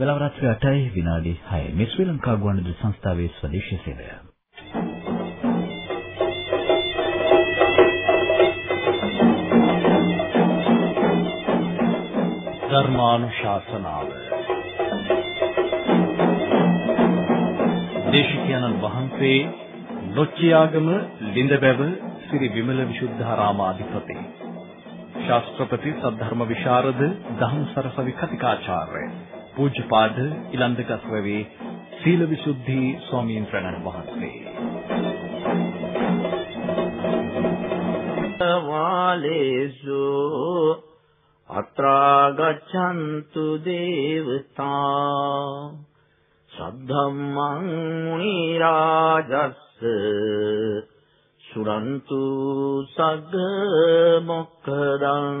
වෙලාව රාත්‍රී 8යි විනාඩි 6 මේ ශ්‍රී ලංකා ගුවන්විදුලි සංස්ථාවේ ස්වදේශීය සේවය. ධර්මානුශාසනාව. දේශිකානන් වහන්සේ නොච්චියාගම ලිඳබැව සිරි විමල විසුද්ධාරාමාධිපති. ශාස්ත්‍රපති සද්ධර්ම විශාරද දහම් සරසවි කතිකාචාර්ය. පූජ්‍යපාද ඉලන්දකස්වැවේ සීල විසුද්ධි ස්වාමීන් වහන්සේ. වාලේසු අත්‍රා ගච්ඡන්තු දේවතා සද්ධම්මං මුනි රාජස්ස සුරන්තු සග්ග මොක්ඛදං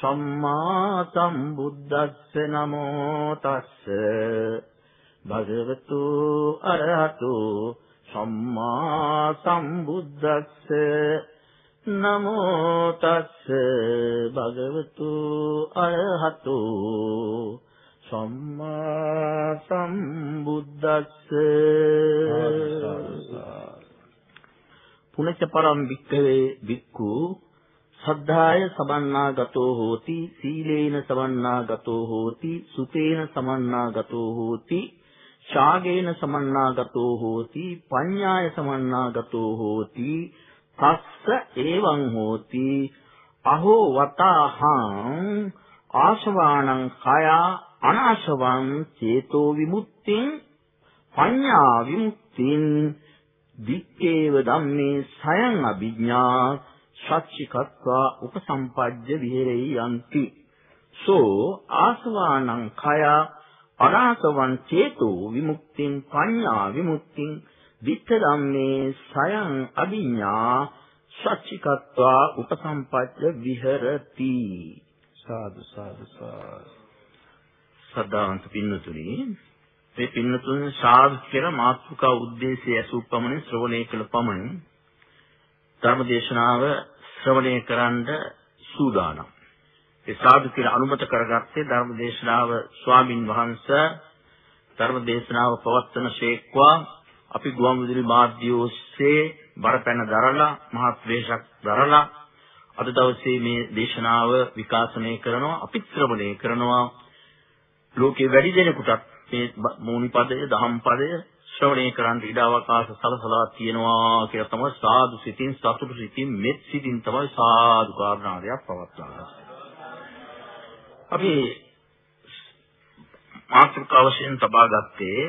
සම්මා සම්බුද්දස්ස නමෝ තස්ස භගවතු අරහතු සම්මා සම්බුද්දස්ස නමෝ තස්ස භගවතු අරහතු සම්මා සම්බුද්දස්ස පුනච්ච පරම් වික්කවේ වික්ඛු සද්ධාය සමන්නාගතෝ හෝති සීලේන සමන්නාගතෝ හෝති සුතේන සමන්නාගතෝ හෝති ශාගේන සමන්නාගතෝ හෝති පඤ්ඤාය සමන්නාගතෝ හෝති තස්ස එවං හෝති අහෝ වතාහං ආශවාණං කය අනාශවං චේතෝ විමුක්තිං පඤ්ඤා විමුක්තිං වික්කේව ධම්මේ සයං අභිඥා සච්චිකත්වා උපසම්පජ්ජ විහෙරෙයි යන්ති. සෝ ආසවානං කය අනාසවං චේතෝ විමුක්තිං පඤ්ඤා විමුක්තිං විත්ත ධම්මේ සයං අභිඥා සච්චිකත්වා උපසම්පජ්ජ විහෙරති. සාදු සාදු සදාන්ත පින්නතුනි මේ පින්නතුන් සාදු කියලා මාතෘකා උද්දේශය ඇසූ පමණින් ශ්‍රවණය කළ පමණින් ධර්ම දේශනාව ශ්‍රවණය කරන්න සූදානම්. ඒ සාදු කියලා අනුමත කරගත්තේ ධර්ම දේශනාව ස්වාමින් වහන්සේ ධර්ම දේශනාව පවත්වන ශේක්වා අපි ගුවන් විදුලි මාධ්‍ය ඔස්සේ බරපැන දරලා මහත් වේශක් දරලා අද දවසේ මේ දේශනාව විකාශනය කරනවා අපිත් ශ්‍රවණය කරනවා ලෝකේ වැඩි දෙනෙකුටත් මේ මූනිපදය දහම් පදය ශ්‍රවණය කරන්න ඉඩ අවකාශ සලසලා තියෙනවා කියලා තමයි සාදු සිතින් සතුටු සිතින් මෙත් සිතින් තමයි සාදු කාරණාදයක් පවත්වන්නේ. අපි මාතෘකාව වශයෙන් තබා ගත්තේ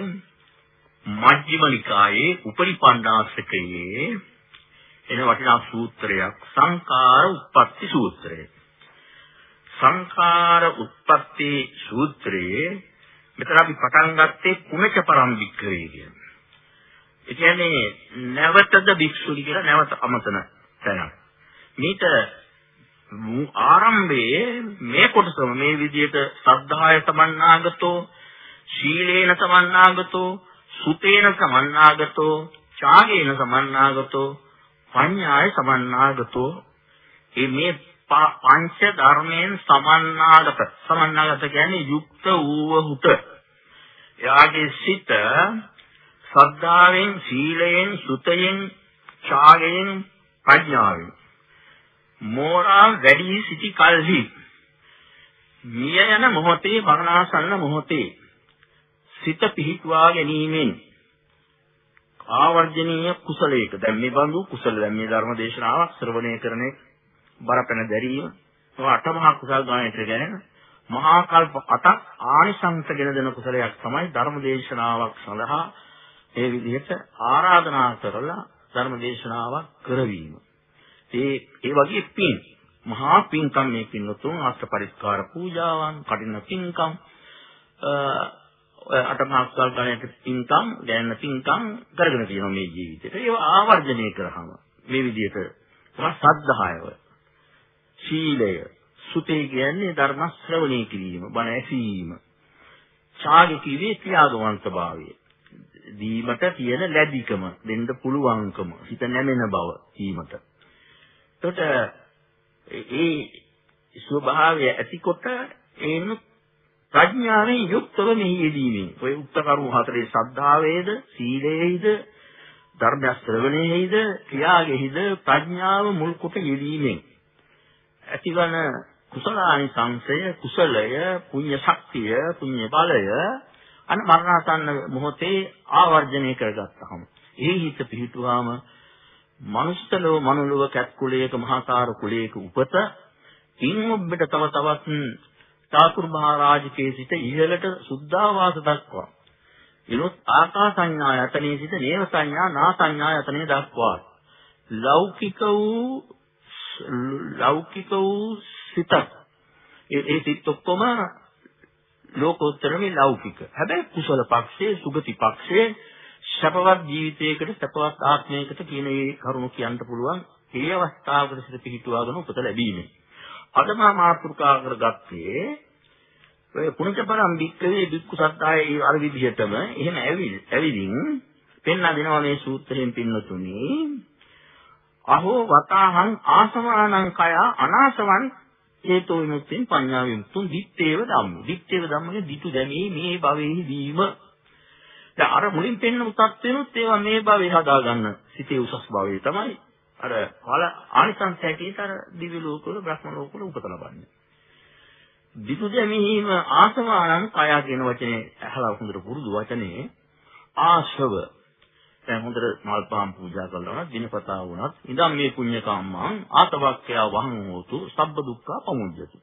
මජ්ක්‍ධිම නිකායේ උපරිපණ්ණාසකයේ එන වටිනා සූත්‍රයක් සංඛාර උත්පත්ති සූත්‍රය. සංඛාර උත්පත්ති සූත්‍රයේ මෙතන අපි පටන් ගත්තේ කුණච පරම්පික්‍රේ කියන. ඒ කියන්නේ නැවතද භික්ෂුනි කියලා නැවත අමතන තැන. මේක ආරම්භයේ මේ කොටසම මේ විදිහට සද්ධාය සමන්නාගතෝ ශීලේන සමන්නාගතෝ සුතේන සමන්නාගතෝ ඡාගේන සමන්නාගතෝ පඤ්ඤාය සමන්නාගතෝ මේ පංච ධර්මයෙන් සමන්නාගත. සමන්නාගත කියන්නේ යුක්ත වූවහුට එයාගේ සිත සද්ධාවෙන්, සීලයෙන්, සුතයෙන්, ඡාගයෙන්, ප්‍රඥාවෙන්. මෝරා වැඩි සිටි කල්හි මිය යන මොහොතේ මරණාසන්න මොහොතේ සිත පිහිටුවා ගැනීමෙන් ආවර්ජනීය කුසලයක දැන් මේ බඳු කුසල දැන් මේ ධර්ම දේශනාවක් ශ්‍රවණය කරන බරපැන දැරීම අටමහා කුසල් ගායනට ගැන මහා කල්ප අටක් ආනිසංස ගෙන දෙන කුසලයක් තමයි ධර්ම දේශනාවක් සඳහා ඒ විදිහට ආරාධනා කරලා ධර්ම දේශනාවක් කරවීම. ඒ ඒ වගේ පින් මහා පින්කම් මේ පින්නතුන් අෂ්ට පරිස්කාර පූජාවන්, කටින පින්කම්, ඔය අටමාක්කල් ගණයට පින්කම් දැනන පින්කම් කරගෙන තියෙනවා මේ ජීවිතේට. ඒව ආවර්ජනය කරාම මේ විදිහට තමයි සද්ධායව. සීලය, සුතේ කියන්නේ ධර්ම ශ්‍රවණය කිරීම, බණ ඇසීම. ඡාග කිව්වේ ත්‍යාගවන්ත භාවය. දීමට තියෙන ලැබිකම, දෙන්න පුළුවන්කම, හිත නැමෙන බව දීමට. එතකොට ඒ ස්වභාවය ඇතිකොට ඒන ප්‍රඥාවෙන් යුක්තව මෙහි යෙදීමෙන් ඔය උත්තකරු හතරේ ශ්‍රද්ධාවේද සීලයේද ධර්ම ශ්‍රවණයේද ක්‍රියාවේද ප්‍රඥාව මුල් කොට යෙදීමෙන් ඇතිවන කුසලානි සංසය කුසලය පුණ්‍ය ශක්තිය පුණ්‍ය බලය අන මරණාසන්න මොහොතේ ආවර්ජනය කරගත්තහම ඒ හිත පිහිටුවාම මනුෂ්‍යලෝ මනුලව කැත් කුලයක මහාකාර කුලයක උපත ඉන් ඔබට තව තවත් චාතුර් මහරජකේ සිට ඉහළට සුද්ධාවාස දක්වා ඉනොත් ආකාසඤ්ඤා යතනේ සිට නේව සංඥා නා සංඥා යතනේ දක්වා ලෞකික වූ ලෞකික වූ සිත ඒ ඒ සිත් ඔක්කොම ලෝකෝත්තරමේ ලෞකික. හැබැයි කුසල පක්ෂයේ සුගති පක්ෂයේ සැපවත් ජීවිතයකට සැපවත් ආත්මයකට කියන මේ කරුණු කියන්න පුළුවන් ඒ අවස්ථාවකට සිට පිහිටුවාගෙන උපත ලැබීමේ අද මා මාතෘකා කරගත්තේ ඔය පුණජපරම් බික්කවේ බික්කු සත්තායේ අර විදිහටම එහෙම ඇවිදින් පෙන්වා දෙනවා මේ සූත්‍රයෙන් පින්නතුනි. අහෝ වතාහං ආසවානං කය අනාසවන් හේතෝ විමුක්තින් පඤ්ඤා විමුක්තුන් දිත්තේව ධම්ම. දිත්තේව ධම්මනේ දිතු දැමී මේ භවෙහි දීම. දැන් අර මුලින් පෙන්න උත්ත් වෙනුත් ඒවා මේ භවෙහි හදාගන්න සිතේ උසස් භවයේ තමයි. අර ඵල ආනිසංස හැටියට අර දිව්‍ය ලෝකවල බ්‍රහ්ම ලෝකවල උපත ලබන්නේ. දිතු දෙමීම ආසවානං කය කියන වචනේ අහලා හොඳට පුරුදු වචනේ. ආශව දැන් හොඳට මල් පාම් පූජා කළා නම් දිනපතා වුණත් ඉඳන් මේ පුණ්‍ය කම්මං ආතවක්ඛය වහං හෝතු සබ්බ දුක්ඛ පමුඤ්ජති.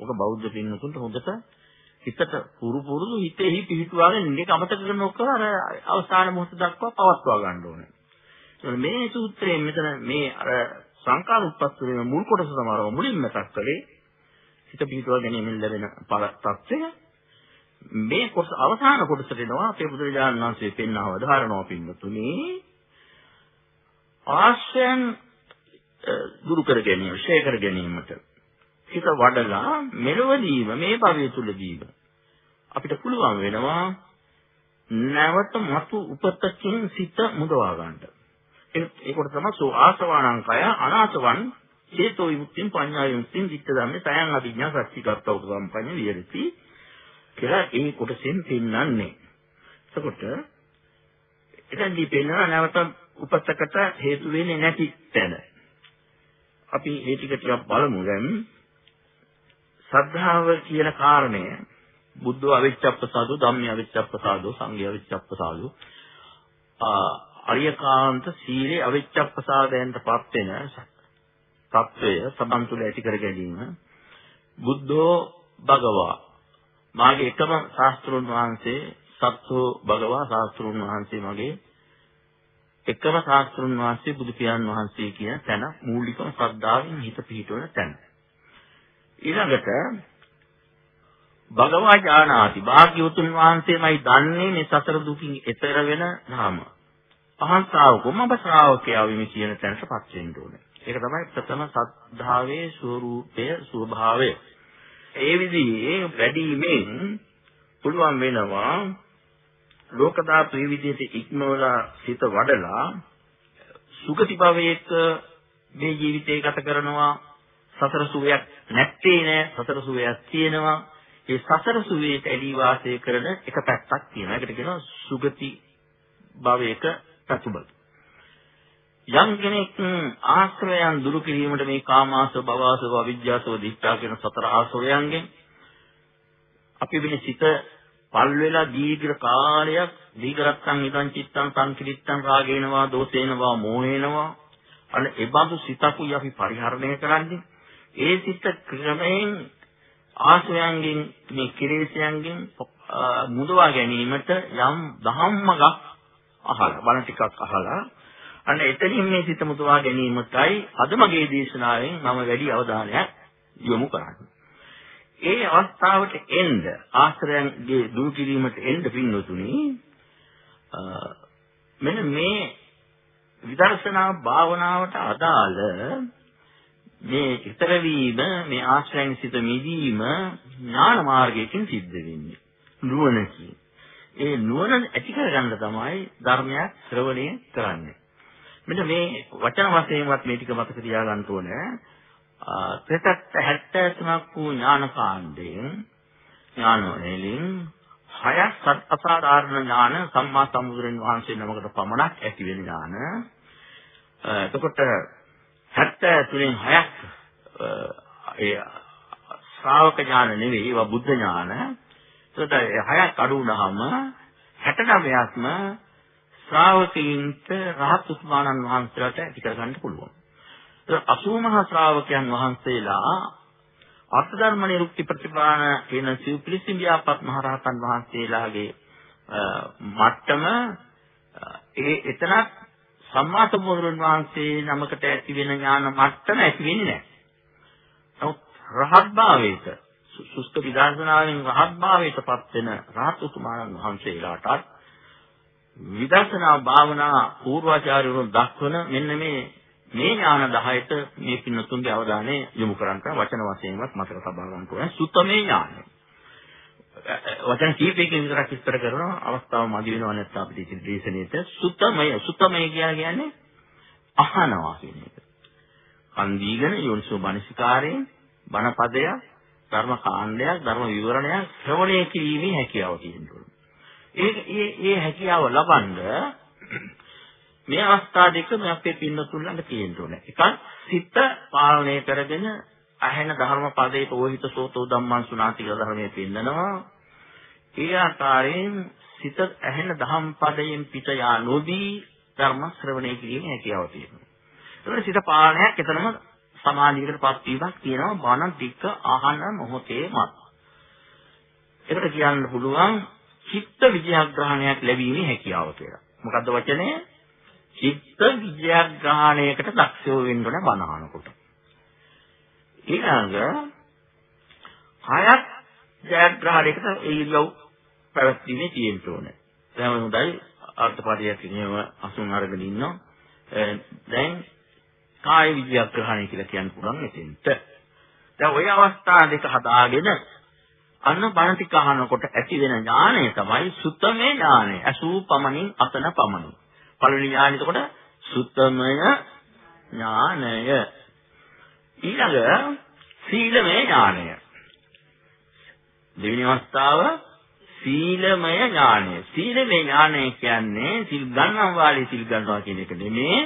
ඔක බෞද්ධ පින්නතුන්ට හොඳට හිතට පුරු පුරුදු හිතෙහි පිහිටුවාගෙන ඉන්නේ අමතක කරන ඔක්කොම අර අවසාන මොහොත දක්වා පවත්වා ගන්න ඕනේ. මේ සූත්‍රයෙන් මෙතන මේ අර සංකාර උත්පත්ති මුල් කොටස සමහරව මුලින්ම මතක් කළේ හිත පිහිටුවා ගැනීමෙන් ලැබෙන තත්ත්වය මේ කොටස අවසාන කොටසට එනවා. අපේ බුදුරජාණන් වහන්සේ පෙන්වව ධාරණව පින්නතුනි ආශ්‍රයන් දුරු කර ගැනීම, ශේ කර ගැනීමට. හිත වඩලා මෙලොවදීම මේ භවය තුලදීම අපිට පුළුවන් වෙනවා නැවත මතු උපතකින් සිත මුදවා ගන්නට. ඒකට තමයි සෝ ආසවාණං කය අනාසවන් හේතෝ විමුක්තිය පඤ්ඤා විමුක්තිය විත්ත ධම්මේ තයන් අභිඥා සත්‍චිකත්ව උපසම්පන්න විහෙරති. කියලා ඒ කොටසෙන් පෙන්වන්නේ. එතකොට එතෙන්දී පෙන්වනවා නැවත උපසකට හේතු වෙන්නේ නැති තැන. අපි මේ ටික ටිකක් බලමු දැන් සද්ධාව කියන කාරණය බුද්ධ අවිච්ඡප්පසාදෝ ධම්ම අවිච්ඡප්පසාදෝ සංඝ අවිච්ඡප්පසාදෝ අරියකාන්ත සීලේ අවිච්ඡප්පසාදයන්ටපත් වෙන තත්වය සබන් තුල ඇති කර ගැනීම බුද්ධෝ භගවා මාගේ එකම ශාස්ත්‍රුන් වහන්සේ සත්තු භගවා ශාස්ත්‍රුන් වහන්සේ මගේ එකම ශාස්ත්‍රුන් වහන්සේ බුදු පියාණන් වහන්සේ කියන තැන මූලිකව ශ්‍රද්ධාවෙන් හිත පිහිටවන තැන ඊළඟට භගවා ඥානාති භාග්‍යවතුන් වහන්සේමයි දන්නේ මේ සතර දුකින් එතර වෙන ධර්ම. පහන් ශ්‍රාවකෝ මම ශ්‍රාවකයා වෙමි කියන තැනටපත් වෙන්න ඕනේ. ඒක තමයි ප්‍රථම සද්ධාවේ ස්වરૂපය ස්වභාවය. ඒ විදිහේ වැඩිමෙන් පුළුවන් වෙනවා ලෝකදාතු මේ විදිහට ඉක්මවලා සිත වඩලා සුගති භවයක මේ ජීවිතය ගත කරනවා. සතර සුවයක් නැත්තේ නෑ. සතර සුවයක් තියෙනවා. ඒ සතර සුවයට ඇලී වාසය කරන එක පැත්තක් තියෙනවා. ඒකට කියනවා සුගති භවයක ප්‍රතිබල යම් කෙනෙක් ආශ්‍රයයන් දුරු කිරීමට මේ කාමාශ්‍රව භවශ්‍රව අවිජ්ජාශ්‍රව දික්ඨා කියන සතර ආශ්‍රවයන්ගෙන් අපි වෙන සිත පල් වෙලා දීර්ඝ කාලයක් දීඝරත්තන් ඉදන් චිත්තං සංකිරිත්තං රාගේනවා දෝෂේනවා මෝහේනවා. අන්න ඒ බඳු සිතකුයි අපි පරිහරණය කරන්නේ. ඒ සිත ක්‍රමයෙන් ආශ්‍රයයන්ගෙන් මේ කිලේශයන්ගෙන් මුදවා ගැනීමට යම් ධම්මගක් අහලා බණ ටිකක් අහලා අන්න එතනින් මේ සිත මුදවා ගැනීමටයි අද මගේ දේශනාවෙන් මම වැඩි අවධානයක් යොමු කරන්නේ. ඒ අවස්ථාවට එන්න ආශ්‍රයන්ගේ දුරු කිරීමට එන්න පින්නතුනි මෙන්න මේ විදර්ශනා භාවනාවට අදාළ මේ ඊතර වීම මේ ආශ්‍රයෙන් සිට මිදීම ඥාන මාර්ගයෙන් සිද්ධ වෙන්නේ. නුවණකින්. ඒ නුවණ ඇති කරගන්න තමයි ධර්මයක් ශ්‍රවණය කරන්නේ. මෙන්න මේ වචන වශයෙන්වත් මේ ටික මතක තියාගන්න ඕනේ. ත්‍රිසත්‍ය 73ක් වූ ඥානකාණ්ඩයෙන් ඥානවලින් හයක් සත් අසාධාරණ ඥාන සම්මා සම්බුදුරන් වහන්සේ නමකට පමණක් ඇති වෙන ඥාන. එතකොට 73න් හයක් ඒ ශ්‍රාවක ඥාන නෙවෙයි ඒවා බුද්ධ ඥාන. එතකොට හයක් අඩු වුණාම 69ක්ම ශ්‍රාවකීන්ට රහත් උස්මානන් වහන්සේලාට ඇති කරගන්න පුළුවන්. ඒක 80 මහා ශ්‍රාවකයන් වහන්සේලා අර්ථ ධර්ම නිරුක්ති ප්‍රතිපාන කියන සිව්පිලිසිම් ව්‍යාපත් මහරහතන් වහන්සේලාගේ මට්ටම ඒ එතනක් සම්මා සම්බුදුරන් වහන්සේ නමකට ඇති වෙන ඥාන මට්ටම ඇති වෙන්නේ නැහැ. නමුත් රහත් භාවයට සුස්ත විදර්ශනාවෙන් රහත් භාවයට පත් වෙන රහත් උතුමාණන් වහන්සේලාටත් විදර්ශනා භාවනා පූර්වාචාර්යවරුන් දක්වන මෙන්න මේ මේ ඥාන 10ට මේ පින්නතුන්ගේ අවධානය යොමු කරන්න වචන වශයෙන්වත් මතක තබා ගන්න ඕනේ සුත්තමේ ඥානය. වචන කීපයකින් විතරක් විස්තර කරන අවස්ථාව මදි වෙනව නැත්නම් අපිට ඉතින් දේශනෙට සුත්තමය සුත්තමය කියන්නේ අහනවා කියන එක. කන් දීගෙන යෝනිසෝ මනසිකාරයෙන් බණ පදයක් ධර්ම කාණ්ඩයක් ධර්ම විවරණයක් ශ්‍රවණය කිරීමේ හැකියාව තියෙනවා. ඒ ඒ ඒ හැකියාව ලබනද මේ අවස්ථා දෙකම අපේ පින්නතුන් ළඟ තියෙන්න ඕනේ. එකක් සිත පාලනය කරගෙන අහෙන ධර්ම පදයට ඕහිත සෝතෝ ධම්මං සුනාති කියලා ධර්මයේ පෙන්නනවා. ඒ ආකාරයෙන් සිත ඇහෙන ධම් පදයෙන් පිට යා නොදී ධර්ම ශ්‍රවණය කිරීමේ හැකියාව තියෙනවා. ඒකට සිත පාලනයක් එතනම සමාධියකටපත් වීමක් තියෙනවා බණ ටික අහන මොහොතේමත්. ඒකට කියන්න පුළුවන් චිත්ත විජයග්‍රහණයක් ලැබීමේ හැකියාව කියලා. මොකද්ද වචනේ? චිත්ත විජයග්‍රහණයකට දක්ෂව වෙන්න ඕන බණහනකොට. ඊළඟ කයත් ජයග්‍රහණයකට ඒ ඉරියව් පැවැත්ීමේ තියෙන්න ඕනේ. දැන් හොඳයි අර්ථපාඩියක් කියනව අසුන් අරගෙන ඉන්නවා. දැන් කාය විජයග්‍රහණය කියලා කියන්න පුළුවන් එතෙන්ට. දැන් ওই අවස්ථා දෙක හදාගෙන අන්න බණ ටික අහනකොට ඇති වෙන ඥානය තමයි සුත්තමේ ඥානය. අසූ පමණින් අතන පමණින්. පළවෙනි ඥානය එතකොට සුත්තමය ඥානය. ඊළඟ සීලමය ඥානය. දෙවෙනි අවස්ථාව සීලමය ඥානය. සීලමය ඥානය කියන්නේ සිල් ගන්නවා වාලේ සිල් ගන්නවා කියන එක නෙමේ.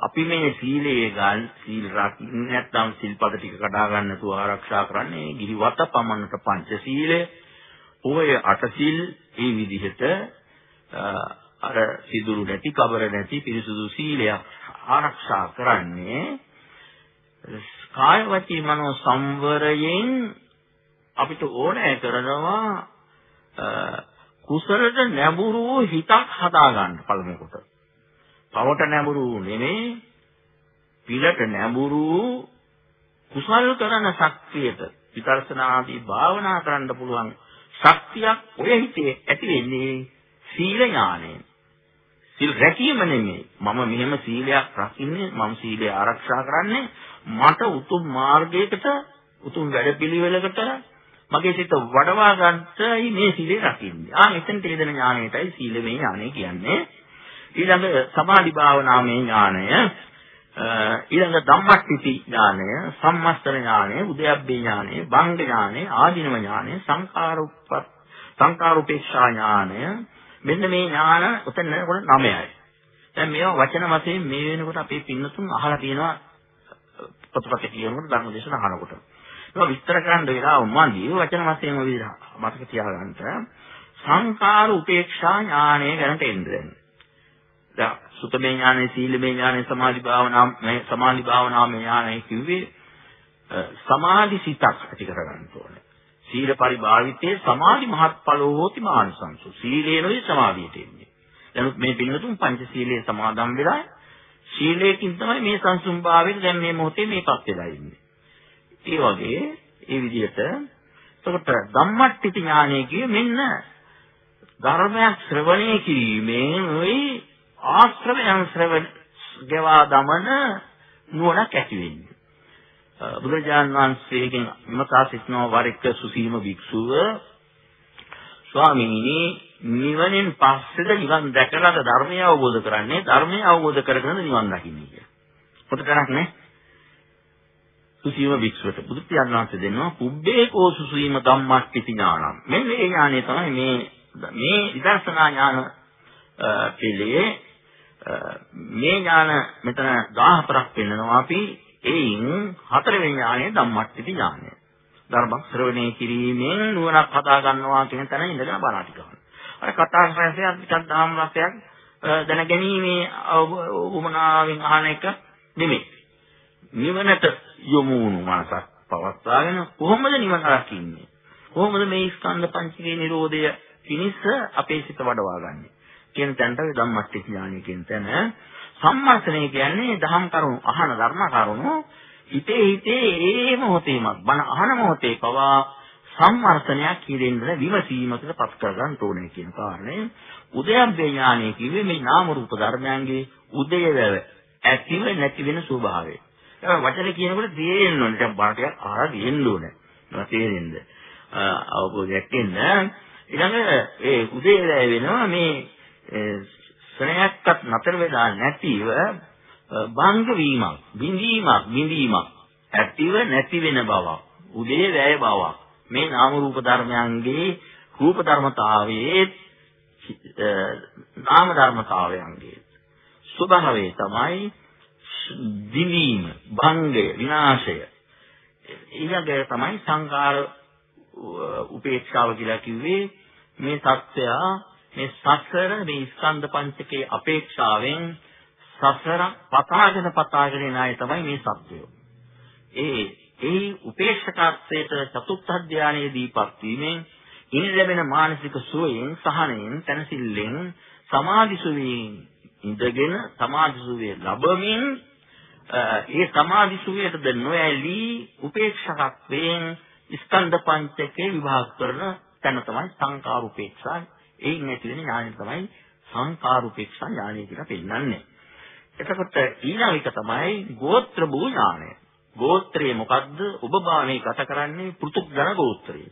අපි මේ සීලයේ ගල් සීල් රකින්න නැත්නම් සිල්පද ටික කඩා ගන්නතු ආරක්ෂා කරන්නේ ගිහිවත පමණට පංච සීලය. ඔය අට සීල් මේ විදිහට අර සිදුරු නැති කබර නැති පිරිසුදු සීලයක් ආරක්ෂා කරන්නේ. කාය වචී මනෝ සංවරයෙන් අපිට ඕනෑ කරනවා කුසලට නැඹුරු හිතක් හදා ගන්න පළමු කොට. පවට නැඹුරු නෙමෙයි පිළට නැඹුරු කුසල් කරන ශක්තියට විදර්ශනාදී භාවනා කරන්න පුළුවන් ශක්තියක් ඔය හිතේ ඇති වෙන්නේ සීල ඥාණයෙන්. සීල් රැකීම නෙමෙයි. මම මෙහෙම සීලයක් රකින්නේ මම සීලය ආරක්ෂා කරන්නේ මට උතුම් මාර්ගයකට උතුම් වැඩපිළිවෙලකට මගේ සිත වඩවා ගන්නයි මේ සීලය රකින්නේ. ආ මෙතෙන් තේදෙන ඥාණයටයි සීලමය ඥාණය කියන්නේ. ඊළඟ සමාධි භාවනාමය ඥානය ඊළඟ ධම්මට්ටි ඥානය සම්මස්තන ඥානය උද්‍යප්පේ ඥානය බංග ඥානය ආධිනව ඥානය සංකාරෝපත් සංකාරෝපේක්ෂා ඥානය. මෙන්න මේ ඥාන උතන කොට 9යි දැන් මේවා වචන වශයෙන් මේ වෙනකොට අපේ පින්නතුන් අහලා තියෙනවා පොතපත කියනකොට ධර්මදේශන අහනකොට. ඒවා විස්තර කරන්න වෙලාව මදි. වචන වශයෙන් ඔය විදිහට මතක තියාගන්න. සංකාර උපේක්ෂා ඥානය ගැනට එන්න දැන්. සුතමේ ඥානෙ, සීලමේ ඥානෙ, සමාධි භාවනා මේ සමාධි භාවනාමේ ඥානෙ කිව්වේ සමාධි සිතක් ඇති කරගන්න ඕනේ. සීල පරිභාවිතේ සමාධි මහත්ඵලෝ හෝති මානසංසු. සීලේනොයි සමාධියට එන්නේ. දැන් මේ පිළිතුරු පංච සීලයේ සමාදන් වෙලා සීලයෙන් තමයි මේ සංසුම් භාවයෙන් දැන් මේ මොහොතේ මේපත් වෙලා ඉන්නේ. ඒ වගේ ඒ විදිහට එතකොට ධම්මට්ටි ඥානය කියේ මෙන්න ධර්මයක් ශ්‍රවණය කිරීමෙන් ওই ආශ්‍රවයන් ශ්‍රවණ ගෙවා දමන නුවණක් ඇති වෙන්නේ. බුදුරජාන් වහන්සේගෙන් විමසා සිටින වර එක සුසීම භික්ෂුව ස්වාමීනි නිවනෙන් පස්සේද නිවන් දැකලාද ධර්මය අවබෝධ කරන්නේ ධර්මය අවබෝධ කරගෙන නිවන් දකින්නේ කියලා. පොත කරක් නේ. සුසීම භික්ෂුවට බුදු පියාණන් වහන්සේ දෙනවා කුබ්බේ කෝ සුසීම ධම්මට්ටි ඥානං. මෙන්න මේ ඥානය තමයි මේ මේ විදර්ශනා ඥාන පිළියේ මේ ඥාන මෙතන 14ක් පෙන්නනවා අපි එයින් හතරවෙනි ඥානය ධම්මට්ටි ඥානය. ධර්ම ශ්‍රවණය කිරීමෙන් නුවණක් හදා ගන්නවා කියන තැන ඉඳගෙන බණ ටික අහනවා. අර කතා රසයක් ටිකක් ධම්ම රසයක් දැනගැනීමේ උමනාවෙන් අහන එක නෙමෙයි. නිවනට යොමු වුණු මනසක් පවත්වාගෙන කොහොමද නිවන රකින්නේ? කොහොමද මේ ස්කන්ධ පංචකේ නිරෝධය පිණිස අපේ සිත වඩවා ගන්නෙ? කියන තැනට ධම්මට්ටි ඥානය කියන තැන සම්මර්ෂණය කියන්නේ දහම් කරුණු අහන ධර්ම කරුණු හිතේ හිතේ ඒ මොහොතේමත් බණ අහන මොහොතේ පවා සම්මර්ෂණයක් කිරෙන්න විමසීමකට පත් කරගන්න ඕනේ කියන කාරණය උදයබ්බේ ඥානය කිව්වේ මේ නාම රූප ධර්මයන්ගේ උදයවැව ඇතිව නැති වෙන ස්වභාවය. ඒක වචන කියනකොට තේරෙන්න ඕනේ. දැන් බාටයක් අහලා තියෙන්න ඕනේ. මම තේරෙන්න. අවබෝධයක් එන්න. ඊළඟ ඒ උදේවැය වෙනවා මේ ශ්‍රේයක්වත් නතර වෙලා නැතිව භංග වීමක්, බිඳීමක්, බිඳීමක් ඇතිව නැති වෙන බවක්, උදේ වැය බවක්. මේ නාම රූප ධර්මයන්ගේ රූප ධර්මතාවයේ නාම ධර්මතාවයන්ගේ ස්වභාවය තමයි දිවීම, භංගය, විනාශය. ඊළඟට තමයි සංකාර උපේක්ෂාව කියලා කිව්වේ මේ සත්‍යය මේ සසර මේ ස්කන්ධ පංචකයේ අපේක්ෂාවෙන් සසර පතාගෙන පතාගෙන යන අය තමයි මේ සත්‍යය. ඒ ඒ උපේක්ෂකත්වයට චතුත්ථ ධානයේදීපත් වීමෙන් ඉන් ලැබෙන මානසික සුවයෙන් සහනයෙන් තනසිල්ලෙන් සමාධි සුවයෙන් ඉඳගෙන සමාධි සුවය ලැබමින් ඒ සමාධි සුවයටද නොඇලී උපේක්ෂකත්වයෙන් ස්කන්ධ පංචකේ විභාග කරන තැන තමයි සංකාර උපේක්ෂා එයින් ඇති වෙන ඥානය තමයි සංකාරුපේක්ෂා ඥානය කියලා පෙන්නන්නේ. එතකොට ඊළඟ එක තමයි ගෝත්‍ර භූ ඥානය. ගෝත්‍රය මොකද්ද? ඔබ බානේ ගත කරන්නේ පෘතුග්ජන ගෝත්‍රය.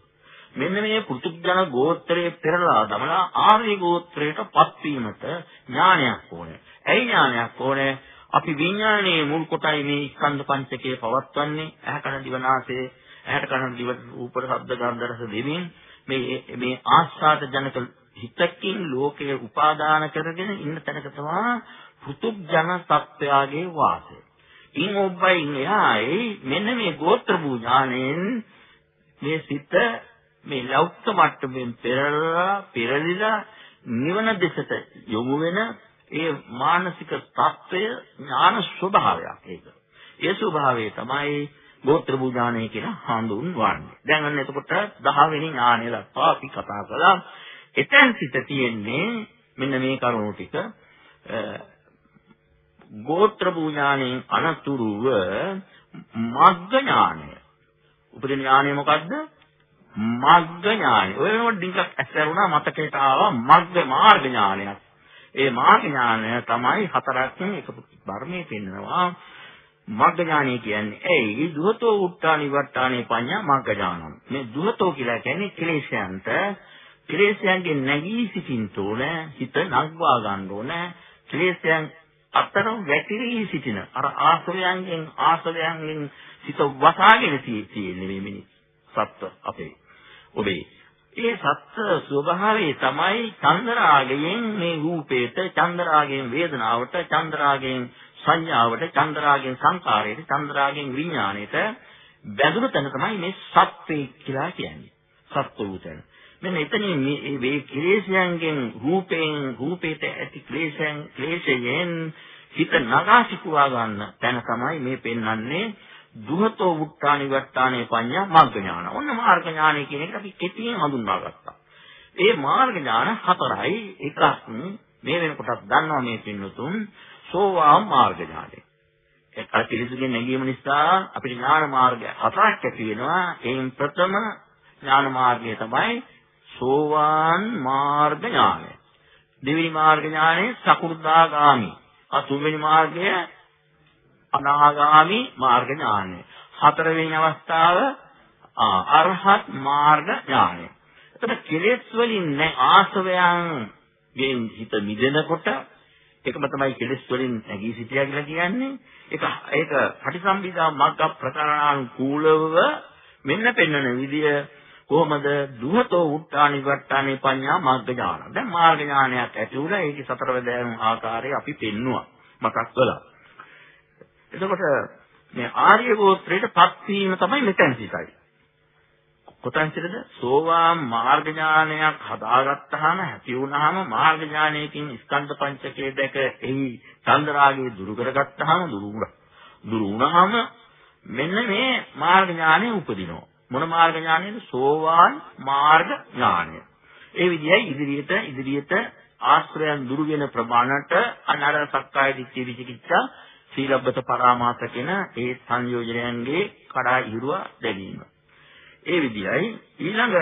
මෙන්න මේ පෘතුග්ජන ගෝත්‍රයේ පෙරලා දමලා ආර්ය ගෝත්‍රයට පත්වීමට ඥානයක් ඕනේ. ඇයි ඥානයක් ඕනේ? අපි විඥානයේ මුල් කොටයි මේ ස්කන්ධ පංචකය පවත්වන්නේ ඇහැ කන දිව නාසය ඇහැට කන දිව රූප ශබ්ද ගන්ධ රස දෙමින් මේ මේ ආස්වාද ජනක හිතකින් ලෝකයේ උපාදාන කරගෙන ඉන්න තැනක තමයි පෘතුජන සත්වයාගේ වාසය. ඉන් ඔබයින් එහායි මෙන්න මේ ගෝත්‍ර භූ ඥාණයෙන් මේ සිත මේ ලෞක්ක මට්ටමින් පෙරලා පෙරලිලා නිවන දෙසට යොමු වෙන ඒ මානසික తত্ত্বය ඥාන ස්වභාවයක් ඒක. ඒ ස්වභාවය තමයි ගෝත්‍ර භූ ඥාණය කියලා හඳුන්වන්නේ. දැන් අන්න එතකොට 10 වෙනි ඥානය දක්වා අපි කතා කළා. එතෙන් සිට තියෙන්නේ මෙන්න මේ කරුණු ටික ගෝත්‍ර භූඥාණයෙන් අනතුරුව මග්ග ඥානය. උපදින ඥානය මොකද්ද? මග්ග ඥානය. ඔය වෙනකොට ටිකක් ඇස්සරුණා මතකයට ආවා මග්ග මාර්ග ඥානයක්. ඒ මාර්ග ඥානය තමයි හතරක් එක ධර්මයේ පෙන්වනවා. මග්ග ඥානය කියන්නේ ඇයි දුහතෝ උත්තා නිවට්ටානේ පඤ්ඤා මග්ග ඥානම්. මේ දුහතෝ කියලා කියන්නේ ක්ලේශයන්ට ක්ලේශයන්ගෙන් නැගී සිටින්න ඕන හිත නංවා ගන්න ඕන. ක්ලේශයන් අතර වැටිරී සිටින අර ආශ්‍රයයන්ගෙන් ආශ්‍රයයන්ගෙන් සිත වසාගෙන තියෙන්නේ මේ මිනිස් සත්ත්ව අපේ. ඔබේ. ඒ සත්ත්ව ස්වභාවය තමයි චන්ද්‍රාගයෙන් මේ රූපේට චන්ද්‍රාගයෙන් වේදනාවට චන්ද්‍රාගයෙන් සංඥාවට චන්ද්‍රාගයෙන් සංකාරයට චන්ද්‍රාගයෙන් විඥාණයට බැඳුණු තැන තමයි මේ සත්වේ කියලා කියන්නේ. සත්ව වූ මෙන්න එතනින් මේ ක්ලේශයන්ගෙන් රූපයෙන් රූපේට ඇති ක්ලේශයන් ක්ලේශයෙන් හිත නගා සිකුවා ගන්න තැන තමයි මේ පෙන්වන්නේ දුහතෝ වුට්ටානි වට්ටානේ පඤ්ඤා මාර්ග ඥාන. ඔන්න මාර්ග ඥානය කියන එක අපි කෙටියෙන් හඳුන්වා ගත්තා. ඒ මාර්ග ඥාන හතරයි එකක් මේ වෙනකොටත් දන්නවා මේ පින්නතුන් සෝවාන් මාර්ග ඥානය. ඒ කල්පිරිසුගේ නැගීම නිසා අපිට ඥාන මාර්ග හතරක් ඇති වෙනවා. එයින් ප්‍රථම ඥාන මාර්ගය තමයි සෝවාන් මාර්ග ඥානය. දෙවෙනි මාර්ග ඥානය සකු르දාගාමි. ආ තුන්වෙනි මාර්ගය අනාගාමි මාර්ග ඥානය. හතරවෙනි අවස්ථාව අරහත් මාර්ග ඥානය. එතකොට කෙලෙස් වලින් නැ ආසවයන් ගෙන් හිත මිදෙනකොට ඒකම තමයි කෙලෙස් වලින් නැගී සිටියා කියලා කියන්නේ. ඒක ඒක පටිසම්භිදා මග්ග ප්‍රකාරානුකූලව මෙන්න පෙන්වන විදිය කොහොමද දුහතෝ උත්තානි වට්ටානේ පඤ්ඤා මාර්ග ඥාන. දැන් මාර්ග ඥානයක් ඇති වුණා. ඒකේ සතර වැදෑරුම් ආකාරය අපි පෙන්නුවා. මතක් කළා. එතකොට මේ ආර්ය ගෝත්‍රයට පත් වීම තමයි මෙතෙන් සිටයි. කොතෙන් සිටද? සෝවාන් මාර්ග ඥානයක් හදාගත්තාම ඇති වුණාම මාර්ග ඥානයකින් ස්කන්ධ පංචකයේ දැක එහි චන්ද්‍රාගය දුරු කරගත්තාම දුරු වුණා. දුරු වුණාම මෙන්න මේ මාර්ග ඥානය උපදිනවා. මොන මාර්ග ඥානයද? සෝවාන් මාර්ග ඥානය. ඒ විදිහයි ඉදිරියට ඉදිරියට ආශ්‍රයන් දුරු වෙන ප්‍රමාණයට අනර සක්කාය දිට්ඨි විචිකිච්ඡා සීලබ්බත පරාමාස කියන ඒ සංයෝජනයන්ගේ කඩා ඉරුව දැරීම. ඒ විදිහයි ඊළඟ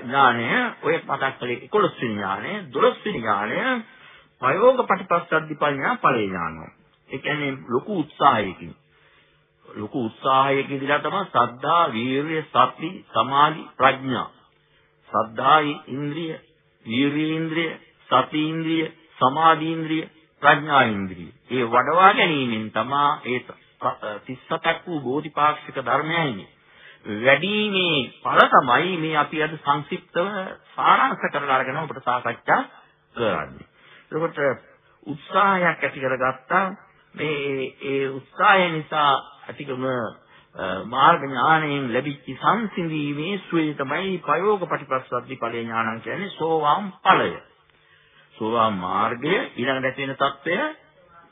ඥානය ඔය මතක් කළේ 11 වෙනි ඥානය 12 වෙනි ඥානය ප්‍රයෝග ප්‍රතිපස්සද්දි පඤ්ඤා ඵලේ ඥානය. ඒ කියන්නේ ලොකු උත්සාහයකින් ලොකු උත්සාහයකින් ඉඳලා තමයි සද්ධා, වීරිය, සති, සමාධි, ප්‍රඥා. සද්ධා ඉන්ද්‍රිය, වීරිය ඉන්ද්‍රිය, සති ඉන්ද්‍රිය, සමාධි ඉන්ද්‍රිය, ප්‍රඥා ඉන්ද්‍රිය. ඒ වඩවා ගැනීමෙන් තමයි ඒ 37ක් වූ බෝධිපාක්ෂික ධර්මයයි වැඩිමේ ඵල තමයි මේ අපි අද සංක්ෂිප්තව සාරාංශ කරලා අරගෙන ඔබට සාකච්ඡා කරන්නේ. එතකොට උත්සාහයක් ඇති කරගත්තා මේ ඒ උත්සාහය නිසා ඇතිකම මාර්ග ඥාණයෙන් ලැබිච්ච සංසිඳීමේ සුවේ තමයි ප්‍රයෝග ප්‍රතිපස්සද්දි ඵලේ ඥානං කියන්නේ සෝවාන් ඵලය. සෝවාන් මාර්ගය ඊළඟට ඇති වෙන తත්වය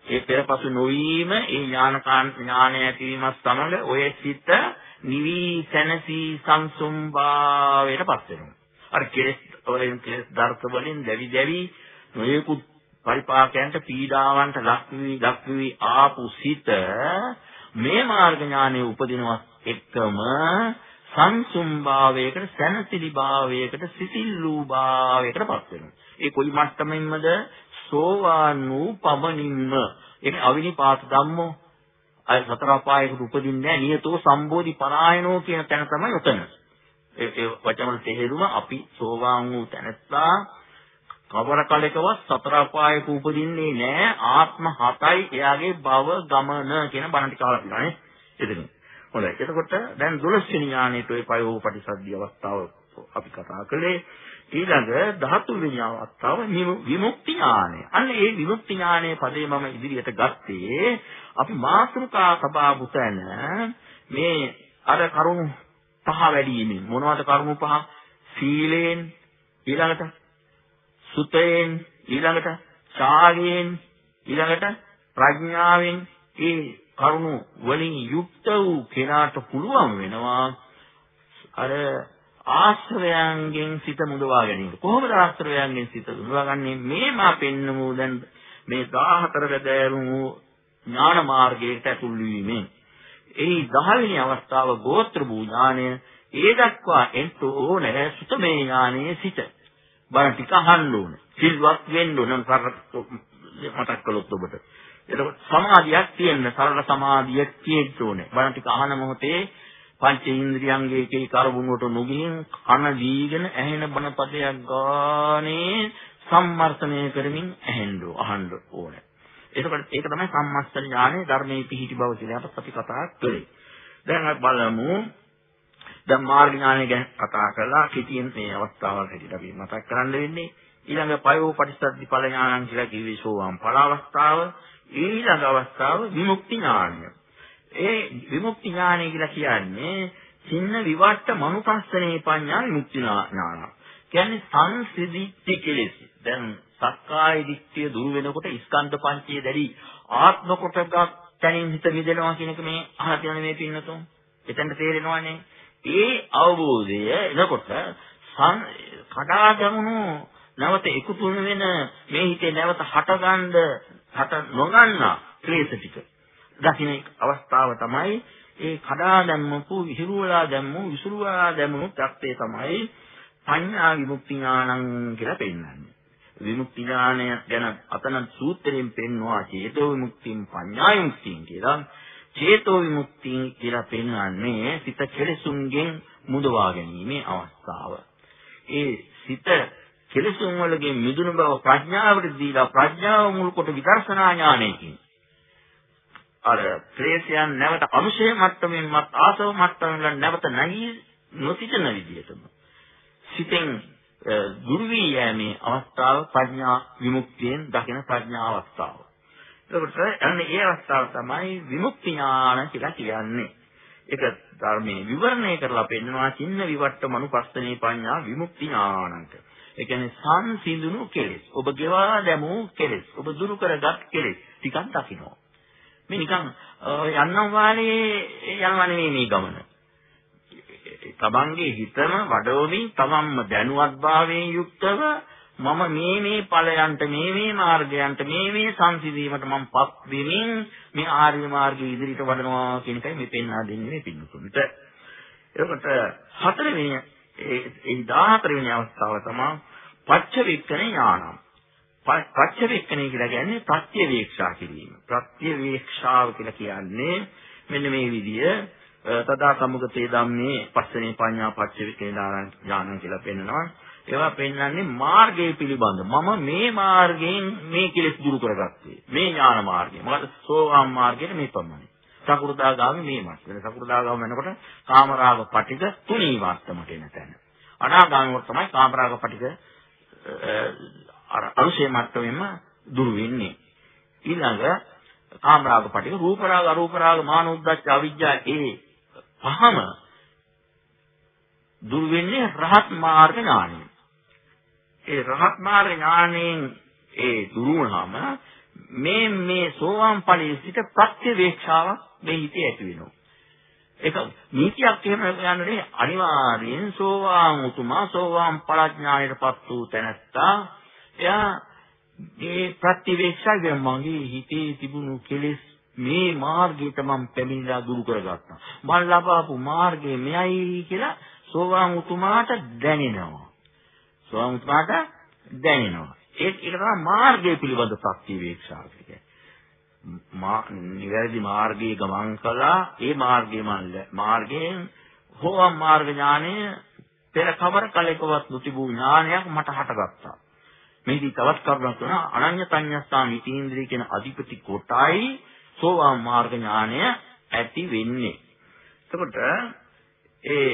ඒ පෙරපසු නොවීම ඒ ඥානකාන්ත ඥානය ඇතිවීමත් සමග ඔය සිත නිවි සැනසී සංසුම් භාවයට පත් වෙනවා. අර කෙලෙස් වලින් කෙලෙස් ධර්ත වලින් දැවි දැවි නොයෙකුත් පරිපාකයන්ට පීඩාවන්ට ලක් වී ලක් වී ආපු සිත මේ මාර්ග ඥානෙ උපදිනවා එක්කම සංසුම් භාවයකට සැනසිලි භාවයකට සිසිල්ලූ භාවයකට පත් වෙනවා. ඒ කොයි මට්ටමින්මද සෝවාන් වූ පමණින්ම ඒක අවිනිපාත ධම්මෝ අය සතර අපායකට උපදින්නේ නැහැ නියතෝ සම්බෝධි පරායනෝ කියන තැන තමයි උතන. ඒ ඒ වචන තේරුම අපි සෝවාන් වූ තැනත්තා කවර කලකවත් සතර අපායක උපදින්නේ නැහැ ආත්ම හතයි එයාගේ භව ගමන කියන බණ ටික අහලා තියෙනවා නේ. එතන හොඳයි. එතකොට දැන් 12 වෙනි ඥානෙට ඔය පයෝ පටිසද්ධි අවස්ථාව අපි කතා කළේ. ඊළඟ 13 වෙනි අවස්ථාව විමුක්ති ඥානය. අන්න ඒ විමුක්ති ඥානයේ පදේ මම ඉදිරියට ගත්තේ අපි මාතෘකා සභා පුතන මේ අර කරුණු පහ වැඩි වීමෙන් මොනවද කරුණු පහ? සීලෙන් ඊළඟට සුතයෙන් ඊළඟට ඡාගයෙන් ඊළඟට ප්‍රඥාවෙන් ඒ කරුණු වලින් යුක්ත වූ කෙනාට පුළුවන් වෙනවා අර ආශ්‍රයයන්ගෙන් සිත මුදවා ගැනීම. කොහොමද ආශ්‍රයයන්ගෙන් සිත මුදවාගන්නේ? මේ මා පෙන්නමු දැන් මේ 14 වැදෑරුණු ඥාන මාර්ගයට ඇතුල් වීමෙන්. ඒ 10 වෙනි අවස්ථාව ගෝත්‍ර භූ ඥානය ඒ දක්වා එන්ට ඕනේ සුතමේ ඥානයේ සිට. බණ ටික අහන්න ඕනේ. සිල්වත් වෙන්න ඕන මතක් කළොත් ඔබට. එතකොට සමාධියක් තියෙන්න සරල සමාධියක් තියෙන්න ඕනේ. බණ ටික අහන මොහොතේ පංච ඉන්ද්‍රියන්ගේ එකේ කරබුණුවට නොගිහින් කන දීගෙන ඇහෙන බණ පදයක් ගානේ සම්මර්ථනය කරමින් ඇහෙන්න අහන්න ඕනේ. එතකොට ඒක තමයි සම්මස්තන ඥානේ ධර්මයේ පිහිටි බව කියලා අපි කතා කළේ. දැන් අපි බලමු දැන් මාර්ග ඥානය ගැන කතා කරලා කෙටියෙන් මේ අවස්ථාවල් හැටියට අපි මතක් කරන්න වෙන්නේ ඊළඟ පයෝ පටිසද්ධි ඵල ඥානං කියලා කිව්වේ සෝවාන් ඵල අවස්ථාව ඊළඟ අවස්ථාව විමුක්ති ඥානය. ඒ විමුක්ති ඥානය කියලා කියන්නේ සින්න විවට්ට මනුපස්සනේ පඤ්ඤා විමුක්ති ඥාන කියන්නේ සංසිද්ධි කෙලෙස්. දැන් සක්කාය දිට්ඨිය දුරු වෙනකොට ස්කන්ධ පංචය දැරි ආත්ම කොටගත් තැනින් හිත මිදෙනවා කියන එක මේ අහලා තියෙන මේ පින්නතුන්. එතෙන්ට තේරෙනවනේ. ඒ අවබෝධය එනකොට කඩා ගැමුණු නැවත එකතු වෙන මේ හිතේ නැවත හටගන්න හට නොගන්න ක්ලේශ ටික දකින්න අවස්ථාව තමයි ඒ කඩා දැම්මපු විහිළුවලා දැම්මු විසුරුවලා දැම්මු தත්ත්වය තමයි පඤ්ඤා විමුක්ති ඥානං කියලා පෙන්වන්නේ. විමුක්ති ඥානය ගැන අතන සූත්‍රයෙන් පෙන්වනවා චේතෝ විමුක්තියෙන් පඤ්ඤා විමුක්තියෙන් කියලා. චේතෝ විමුක්තිය කියලා පෙන්වන්නේ සිත කෙලෙසුන්ගෙන් මුදවා ගැනීමේ අවස්ථාව. ඒ සිත කෙලෙසුන් වලගෙන් මිදුණු බව ප්‍රඥාවට දීලා ප්‍රඥාව මුල් කොට විදර්ශනා ඥානයකින් අර ක්ලේශයන් නැවත අනුශය මට්ටමින්වත් ආසව මට්ටමින් නැවත නැගී නොසිතන විදිහටම සිතෙන් දුරු වී යෑමේ අවස්ථාව ප්‍රඥා විමුක්තියෙන් දකින ප්‍රඥා අවස්ථාව. ඒකට අන්න ඒ අවස්ථාව තමයි විමුක්ති ඥාන කියලා කියන්නේ. ඒක ධර්මයේ විවරණය කරලා පෙන්වනවා චින්න විවට්ට මනුපස්සනේ පඤ්ඤා විමුක්ති ඥානන්ට. ඒ කියන්නේ සංසිඳුණු කෙලෙස්. ඔබ ගෙවා දැමූ කෙලෙස්. ඔබ දුරු කරගත් කෙලෙස් ටිකක් දකින්න. මේ නිකන් යන්නම් වාලේ යනවා නෙමෙයි මේ ගමන. තමන්ගේ හිතම වඩවමින් තමන්ම දැනුවත්භාවයෙන් යුක්තව මම මේ මේ ඵලයන්ට මේ මේ මාර්ගයන්ට මේ මේ සංසිඳීමට මම පත් වෙමින් මේ ආර්ය මාර්ගයේ ඉදිරියට වඩනවා කියන එකයි මේ පෙන්වා දෙන්නේ මේ පින්නතුන්ට. ඒකට හතරවෙනි ඒ 14 වෙනි අවස්ථාව තමයි පච්ච වික්කන ඥානම්. පච්චවේක්ෂණය කියලා කියන්නේ ප්‍රත්‍යවේක්ෂා කිරීම. ප්‍රත්‍යවේක්ෂාව කියලා කියන්නේ මෙන්න මේ විදිය තදා සමුගතේ ධම්මේ පස්සනේ පඤ්ඤා පච්චවේක්ෂණ ඥානං කියලා පෙන්නනවා. ඒවා පෙන්වන්නේ මාර්ගය පිළිබඳ. මම මේ මාර්ගයෙන් මේ කෙලෙස් දුරු කරගත්තේ. මේ ඥාන මාර්ගය. මොකද සෝවාන් මාර්ගයේ මේ පමණයි. සකු르දාගාමි මේ මාස්. වෙන සකු르දාගාම වෙනකොට කාමරාග පටික තුනී වාස්තමට එන තැන. අනාගාමීව තමයි කාමරාග පටික අර අනුශය මට්ටමෙන්ම දුරු වෙන්නේ. ඊළඟ කාමරාග පටික රූප රාග අරූප රාග මාන උද්දච්ච අවිජ්ජා ඒ පහම දුරු වෙන්නේ රහත් මාර්ග ඥානය. ඒ රහත් මාර්ග ඥාණයෙන් ඒ දුරු වුණාම මේ මේ සෝවාන් ඵලයේ සිට ප්‍රත්‍යවේක්ෂාවක් මේ හිතේ ඇති වෙනවා. ඒක නීතියක් එහෙම යන්නේ අනිවාර්යෙන් සෝවාන් උතුමා සෝවාන් ඵලඥාණයටපත් වූ තැනැත්තා එයා ඒ ප්‍රතිවේක්ෂය මගේ හිතේ තිබුණු කෙලෙස් මේ මාර්ගයට මම පැමිණලා දුරු කරගත්තා. මම ලබාපු මාර්ගය මෙයයි කියලා සෝවාන් උතුමාට දැනෙනවා. සෝවාන් උතුමාට දැනෙනවා. ඒක ඒක තමයි මාර්ගය පිළිබඳ ප්‍රතිවේක්ෂාව කියන්නේ. මා නිවැරදි මාර්ගයේ ගමන් කළා ඒ මාර්ගයේ මල්ල මාර්ගයෙන් හෝම් මාර්ග ඥානය පෙර කවර කලකවත් නොතිබූ ඥානයක් මට හටගත්තා. මේකී තවත් කරුණක් වෙනවා අනන්‍ය සංඥාස්ථා මිතීන්ද්‍රිය කියන අධිපති කොටයි සෝවාන් මාර්ග ඥානය ඇති වෙන්නේ. එතකොට ඒ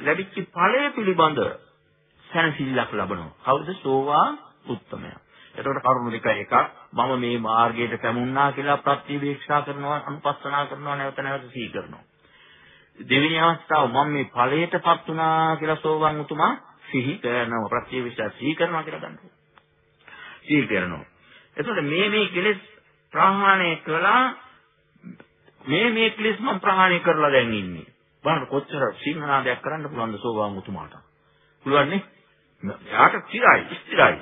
ලැබිච්ච ඵලය පිළිබඳ සැනසෙල්ලක් ලබනවා. කවුද සෝවාන් උත්තමයා. එතකොට කරුණු දෙක එකක් මම මේ මාර්ගයට පැමුණා කියලා ප්‍රතිවීක්ෂා කරනවා අනුපස්සනා කරනවා නැවත නැවත සිහි කරනවා. දෙවෙනි අවස්ථාව මම මේ ඵලයටපත් වුණා කියලා සෝවාන් උතුමා සිහි කරනවා ප්‍රතිවීක්ෂා සිහි කරනවා කියලා ගන්නවා. සිහි කරනවා. එතකොට මේ මේ කෙලෙස් ප්‍රහාණය කළා මේ මේ කෙලෙස් මම ප්‍රහාණය කරලා දැන් ඉන්නේ. බලන්න කොච්චර සිංහනාදයක් කරන්න පුළුවන්ද සෝවාන් උතුමාට. පුළුවන් නේ? යාට ස්ථිරයි ස්ථිරයි.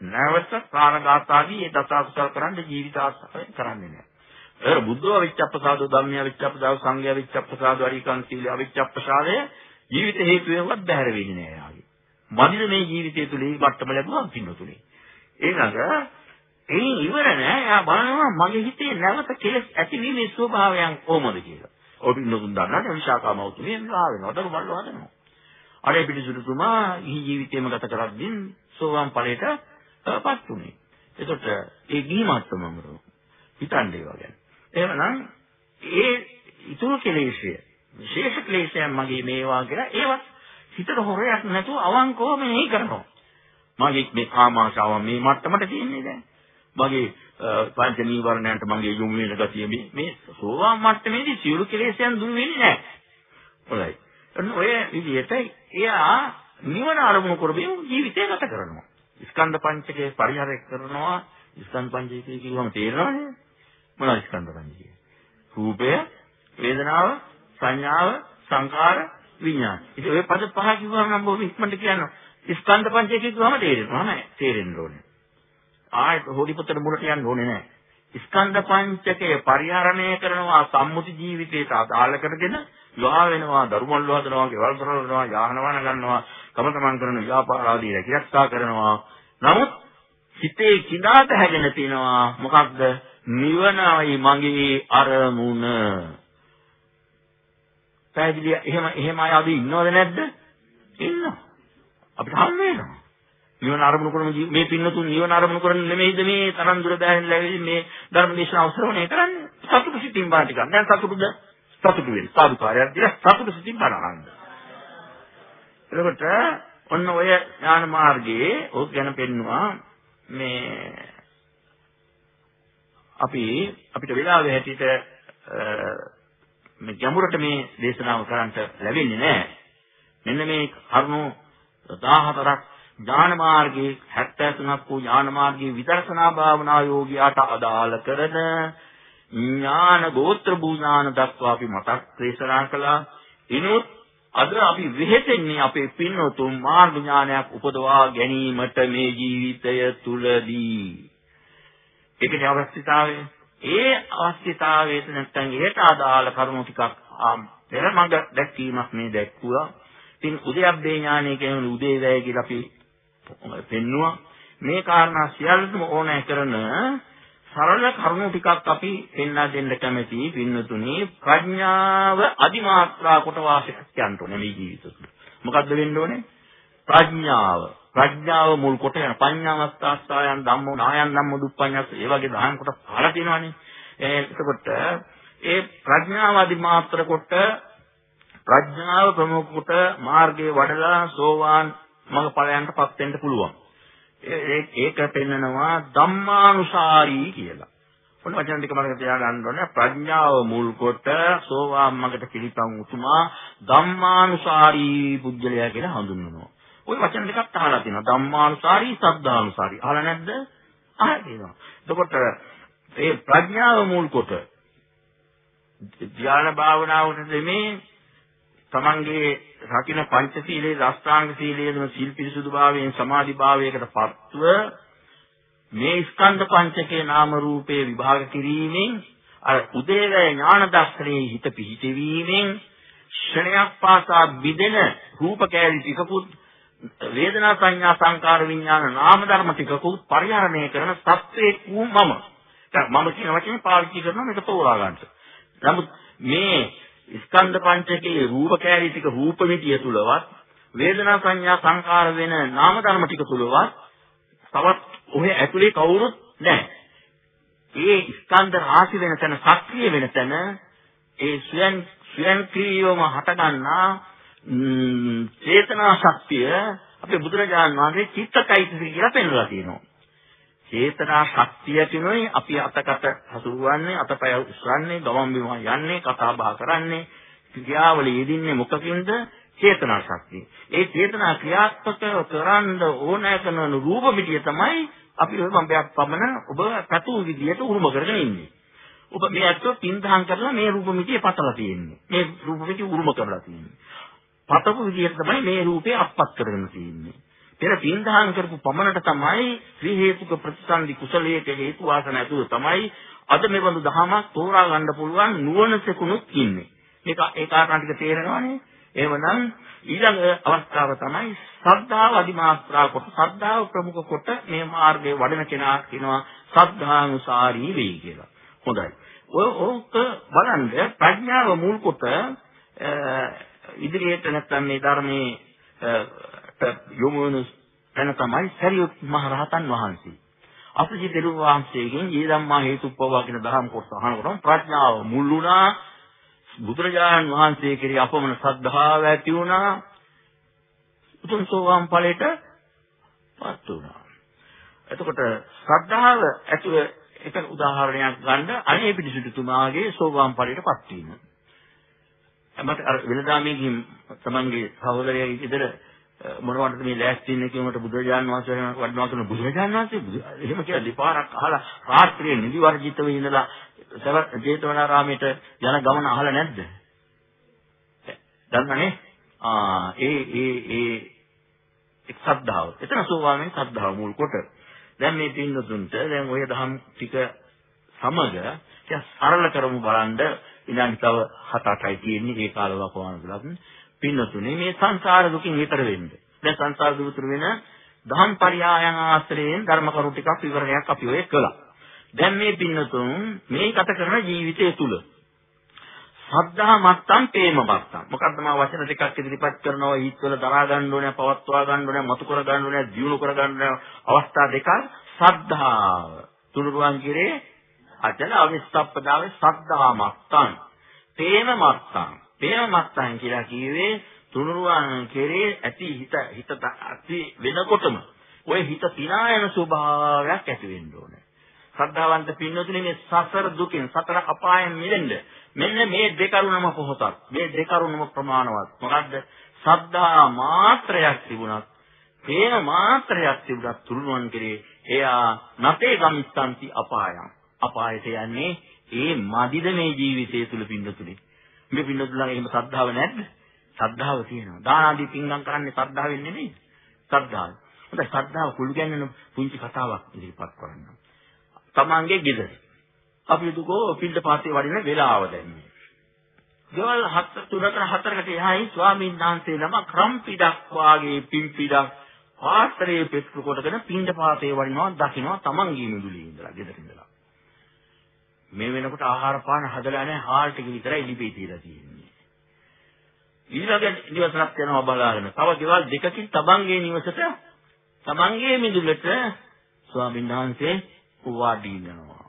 නැවත ප්‍රාණඝාතාදී ඒ දසකුසල් කරන්න ජීවිත ආස්වාදයෙන් කරන්නේ නැහැ. ඒර බුද්ධව විච්ඡප්පසාදෝ ධම්මිය විච්ඡප්පසාදෝ සංඝයා විච්ඡප්පසාදෝ අරිකං සීල අවිච්ඡප්පසාදය ජීවිත හේතුවෙන්වත් බැහැර වෙන්නේ නැහැ යාගේ. මදින මේ ජීවිතය තුලේ මට්ටම ලැබුවා පින්නතුනේ. ඊළඟ ඒ ඉවර නෑ. එයා බලනවා මගේ හිතේ නැවත කෙලස් ඇතිවීමේ ස්වභාවයන් කොහොමද කියලා. ඔබ නුදුන් දන්නා විශාකාම උතුමේ විවාහ වෙනවා. දරු බල්ලෝ හදනවා. අර පිටිසුතුමා ගිහි ජීවිතේම ගත කරද්දී සෝවාන් ඵලයටපත් උනේ. එතකොට ඒ ගිහි මාත්‍රමමරු හිතන්නේ වගේ. එහෙමනම් ඒ ඉතුරු කෙලෙෂය විශේෂ ක්ලේශයන් මගේ මේවා කියලා ඒවත් හිතට හොරයක් නැතුව අවංකව මෙහි කරනවා. මගේ මේ කාමාශාව මේ මට්ටමට තියෙන්නේ දැන්. මගේ පංච නීවරණයන්ට මගේ යොමු වෙන ගතිය මේ මේ සෝවාන් මට්ටමේදී සියලු කෙලෙස්යන් දුරු වෙන්නේ නැහැ. හොඳයි. එන්න ඔය විදිහට එයා නිවන අරමුණු කරගෙන ජීවිතය ගත කරනවා. ස්කන්ධ පංචකේ පරිහරණය කරනවා. ස්කන්ධ පංචකේ කියවම තේරෙනවනේ. මොනවද ස්කන්ධ පංචකේ? රූපය, වේදනාව, සංඥාව, සංකාර, විඥාන. ඉතින් ඔය පද පහ කිව්වම නම් බොහොම ඉක්මනට කියනවා. ස්කන්ධ පංචකය කිව්වම තේරෙනවා නෑ තේරෙන්න ඕනේ. ආයෙත් හොඩි පොතේ මුලට යන්න ඕනේ නෑ. ස්කන්ධ පංචකය පරිහරණය කරනවා සම්මුති ජීවිතයට අදාළ කරගෙන විවාහ වෙනවා, දරුමල්ල හදනවා, ගෙවල් කරනවා, යාහන වාහන ගන්නවා, කම තමන් කරන ව්‍යාපාර ආදී රැකිරක්ෂා කරනවා. නමුත් සිතේ කිඳාට හැගෙන තිනවා මොකක්ද? නිවනයි මගේ අරමුණ. පැහැදිලි එහෙම එහෙම අය අද ඉන්නවද නැද්ද? ඉන්නවා. අපිට හම් වෙනවා. නිවන අරමුණු කරන මේ පින්නතුන් නිවන අරමුණු කරන්නේ නෙමෙයිද මේ තරම් දුර බැහැගෙන läවිලි මේ ධර්ම දේශනා අවසරණය කරන්නේ සතුටු සිතින් බාටි ගන්න. දැන් සතුටුද? සතුටු වෙන්න. සාදුකාරයක් දීලා සතුටු සිතින් බණ එතකොට ඔන්න ඔය ඥාන මාර්ගයේ ඕක ගැන පෙන්නවා මේ අපි අපිට වෙලාවෙ හැටියට මේ ගැඹුරට මේ දේශනාව කරන්නට ලැබෙන්නේ නැහැ. මෙන්න මේ කරුණු 14ක් ඥාන මාර්ගයේ 73ක් වූ ඥාන මාර්ගයේ විදර්ශනා භාවනා යෝගියාට අදාළ කරන ඥාන ගෝත්‍ර භූඥාන දක්වා අපි මතක් දේශනා කළා. ඉනුත් අද අපි වෙහෙතෙන්නේ අපේ පින්වතුන් මාර්ග ඥානයක් උපදවා ගැනීමට මේ ජීවිතය තුලදී. ඒකේ අවශ්‍යතාවය. ඒ අවශ්‍යතාවයට නැත්නම් ඒට අදාළ කරුණු ටිකක් පෙර මඟ දැක්වීමක් මේ දැක්වුවා. ඉතින් උදයබ්බේ ඥානය කියන්නේ උදේවැය කියලා අපි පෙන්නවා. මේ කාරණා සියල්ලම ඕනෑ කරන සරල කරුණු ටිකක් අපි පෙන්වා දෙන්න කැමතියි පින්නතුනි ප්‍රඥාව අදිමාත්‍රා කොට වාසයක් යන්න ඕනේ මේ ජීවිතේ. මොකද්ද වෙන්න ඕනේ? ප්‍රඥාව. ප්‍රඥාව මුල් කොට යන පඤ්ඤාවස්ථාස්ථායන් ධම්මෝ නායන් ධම්ම දුප්පඤ්ඤස් ඒ වගේ දහම් කොට පහලා තියෙනවානේ. එතකොට ඒ ප්‍රඥාව අදිමාත්‍ර කොට ප්‍රඥාව ප්‍රමුඛ කොට මාර්ගයේ වඩලා සෝවාන් මඟ ඵලයන්ටපත් වෙන්න පුළුවන්. ඒක පෙන්නනවා ධම්මානුසාරී කියලා. ඔන්න වචන ටික මතක තියාගන්න ඕනේ ප්‍රඥාව මුල් කොට සෝවාන් මඟට පිළිපන් උතුමා ධම්මානුසාරී පුජ්‍යලයා කියලා හඳුන්වනවා. ওই වචන දෙකක් අහලා තියෙනවා ධම්මානුසාරී සද්ධානුසාරී. අහලා නැද්ද? අහලා තියෙනවා. එතකොට මේ ප්‍රඥාව මුල් කොට ධ්‍යාන භාවනාවට දෙමේ තමන්ගේ රකින්න පංචශීලයේ අෂ්ටාංග සීලයේම සීල් පිරිසුදු භාවයෙන් සමාධි භාවයකට පත්ව මේ ස්කන්ධ පංචකේ නාම රූපේ විභාග කිරීමෙන් අර උදේවැය ඥාන දර්ශනයේ හිත පිහිටවීමෙන් ක්ෂණයක් පාසා බිදෙන රූප කැලි ටිකකුත් වේදනා සංඥා සංකාර විඥාන නාම ධර්ම ටිකකුත් පරිහරණය කරන සත්‍යයේ කු මම. දැන් මම කියන වචනේ පාවිච්චි කරනවා මේක තෝරා ගන්න. නමුත් මේ ස්කන්ධ පංචකයේ රූප කැලී ටික රූප මිතිය තුලවත් වේදනා සංඥා සංකාර වෙන නාම ධර්ම ටික තුලවත් තවත් ඔහෙ ඇතුලේ කවුරුත් නැහැ. ඒ ස්කන්ධ රාශි වෙන තැන සක්‍රිය වෙන තැන ඒ ස්වයන් ස්වයන් ක්‍රියවම හටගන්නා චේතනා ශක්තිය අපේ බුදුරජාණන් වහන්සේ චිත්තකයිතික කියලා පෙන්වලා තියෙනවා. චේතනා ශක්තිය තුනයි අපි අතකට හසුරුවන්නේ අතපය උස්සන්නේ ගමන් බිම යන්නේ කතා බහ කරන්නේ ක්‍රියාවල යෙදින්නේ මොකකින්ද චේතනා ශක්තිය. ඒ චේතනා ක්‍රියාත්මක කරන්න ඕනෑ කරන රූප පිටිය තමයි අපි ඔය බම්බයක් පමණ ඔබ පැතු විදියට උරුම කරගෙන ඉන්නේ. ඔබ මේ අත්ව පින්දහම් කරලා මේ රූප මිටිය පතලා තියෙන්නේ. මේ රූප මිටිය උරුම කරලා තියෙන්නේ. පතපු විදියට තමයි මේ රූපේ අත්පත් කරගෙන තියෙන්නේ. පෙර පින්දහම් කරපු පමණට තමයි ත්‍රි හේතුක ප්‍රතිසන්දි කුසලයක හේතු වාසන ඇතුව තමයි අද මෙබඳු දහමක් තෝරා ගන්න පුළුවන් නුවණසෙකුණුත් ඉන්නේ. මේක ඒ කාරණා ටික තේරෙනවනේ. එහෙමනම් ඊළඟ අවස්ථාව තමයි සද්ධාව අදිමාත්‍රා කොට සද්ධාව ප්‍රමුඛ කොට මේ මාර්ගයේ වඩන කෙනා කියනවා සද්ධානුසාරී වෙයි කියලා. හොඳයි. ඔය ඕක බලන්න ප්‍රඥාව මුල් කොට ඉදිරියට නැත්තම් මේ ධර්මයේ යොමු වන තැන තමයි සරියුත් මහ රහතන් වහන්සේ. අපේ දෙවියන් වහන්සේගෙන් ඊ ධම්මා හේතුප්පවා කියන දහම් කොටස අහනකොට ප්‍රඥාව මුල් වුණා. බුදුරජාණන් වහන්සේ කෙරෙහි අපමණ ශ්‍රද්ධාව ඇති වුණා. උතුම් සෝවාන් ඵලයට පත් වුණා. එතකොට ශ්‍රද්ධාව ඇතුව එක උදාහරණයක් ගන්න අනේ පිටිසිටුතුමාගේ සෝවාන් ඵලයට පත් වීම. මට අර වෙනදා මේ තමන්ගේ සහෝදරයා ඉදිරිය මොනවටද මේ ලෑස්ති ඉන්නේ කියනකොට බුදුරජාණන් වහන්සේ වඩනවා කියන බුදුරජාණන් වහන්සේ එහෙම කියලා දෙපාරක් අහලා රාත්‍රියේ නිදි වර්ජිතව ඉඳලා ජේතවනාරාමයට යන ගමන අහලා නැද්ද? දන්නනේ? ආ ඒ ඒ ඒ එක් සද්ධාව. එතන සෝවාමෙන් සද්ධාව මුල් කොට. දැන් මේ පින්නතුන්ට දැන් ඔය දහම් ටික සමග ටික සරල කරමු බලන්න විනාඩි තව 7-8යි තියෙන්නේ ඒ කාලවකවාන තුලත් පින්නතුනේ මේ සංසාර දුකින් ඈතර වෙන්න. දැන් සංසාර දුක වෙන දහම් පරියායන් ආශ්‍රයෙන් ධර්ම කරුණු ටිකක් විවරණයක් අපි ඔය කළා. දැන් මේ පින්නතුන් මේ ගත කරන ජීවිතය තුල සද්ධා මත්තම් ප්‍රේම මත්තම්. මොකද්ද මා වචන දෙකක් ඉදිරිපත් කරනවා? ඊත්වල දරා ගන්න ඕනේ පවත්වා ගන්න ඕනේ මතු කර ගන්න ඕනේ දියුණු කර ගන්න ඕනේ අවස්ථා දෙකක්. සද්ධාව. තුනුරුවන් කිරේ අචල අවිස්සප්පදාවේ සද්ධා මත්තම් ප්‍රේම මත්තම්. ප්‍රේම මත්තම් කියලා කිව්වේ තුනුරුවන් කෙරේ ඇති හිත හිත ඇති වෙනකොටම ඔය හිත පිනා යන ස්වභාවයක් ඇති වෙන්න ඕනේ. ශ්‍රද්ධාවන්ත පින්නතුනේ මේ සසර දුකින් සතර අපායෙන් මිදෙන්න මෙන්න මේ දෙකරුණම පොහොතක්. මේ දෙකරුණම ප්‍රමාණවත්. මොකද්ද? සද්ධා මාත්‍රයක් තිබුණත්, ප්‍රේම මාත්‍රයක් තිබුණත් තුරුණුවන් කෙරේ එයා නැතේ ගමිස්සන්ති අපායම්. අපායට යන්නේ ඒ මදිද මේ ජීවිතය තුල පින්නතුනේ. මේ පින්නතුලා එහෙම සද්ධාව නැද්ද? සද්ධාව තියෙනවා. දාන ආදී පින්ගම් කරන්නේ සද්ධාවෙන් නෙමෙයි. සද්ධාව. හොඳයි සද්ධාව කුළු ගැන්වෙන පුංචි කතාවක් ඉදිරිපත් කරන්න. තමන්ගේ ගෙදර. අපි දුකෝ පිළිද පාතේ වඩින වෙලාව දැන්නේ. ගෙවල් හත් තුනකට හතරකට එහායි ස්වාමීන් වහන්සේ නම ක්‍රම් පිටක් වාගේ පින් පිටක් පාත්‍රයේ පෙත්තු කොටගෙන පින්ද පාතේ වඩිනවා දකින්නවා තමන්ගේ මිදුලේ ඉඳලා ගෙදර ඉඳලා. මේ වෙනකොට ආහාර පාන හදලා නැහැ හාල් ටික විතරයි ලිපේ තියලා තියෙන්නේ. ඊළඟ නිවසක් යනවා බලාගෙන. තව ගෙවල් දෙකකින් තමන්ගේ නිවසට තමන්ගේ මිදුලට ස්වාමීන් වහන්සේ වාඩි ඉන්නවා.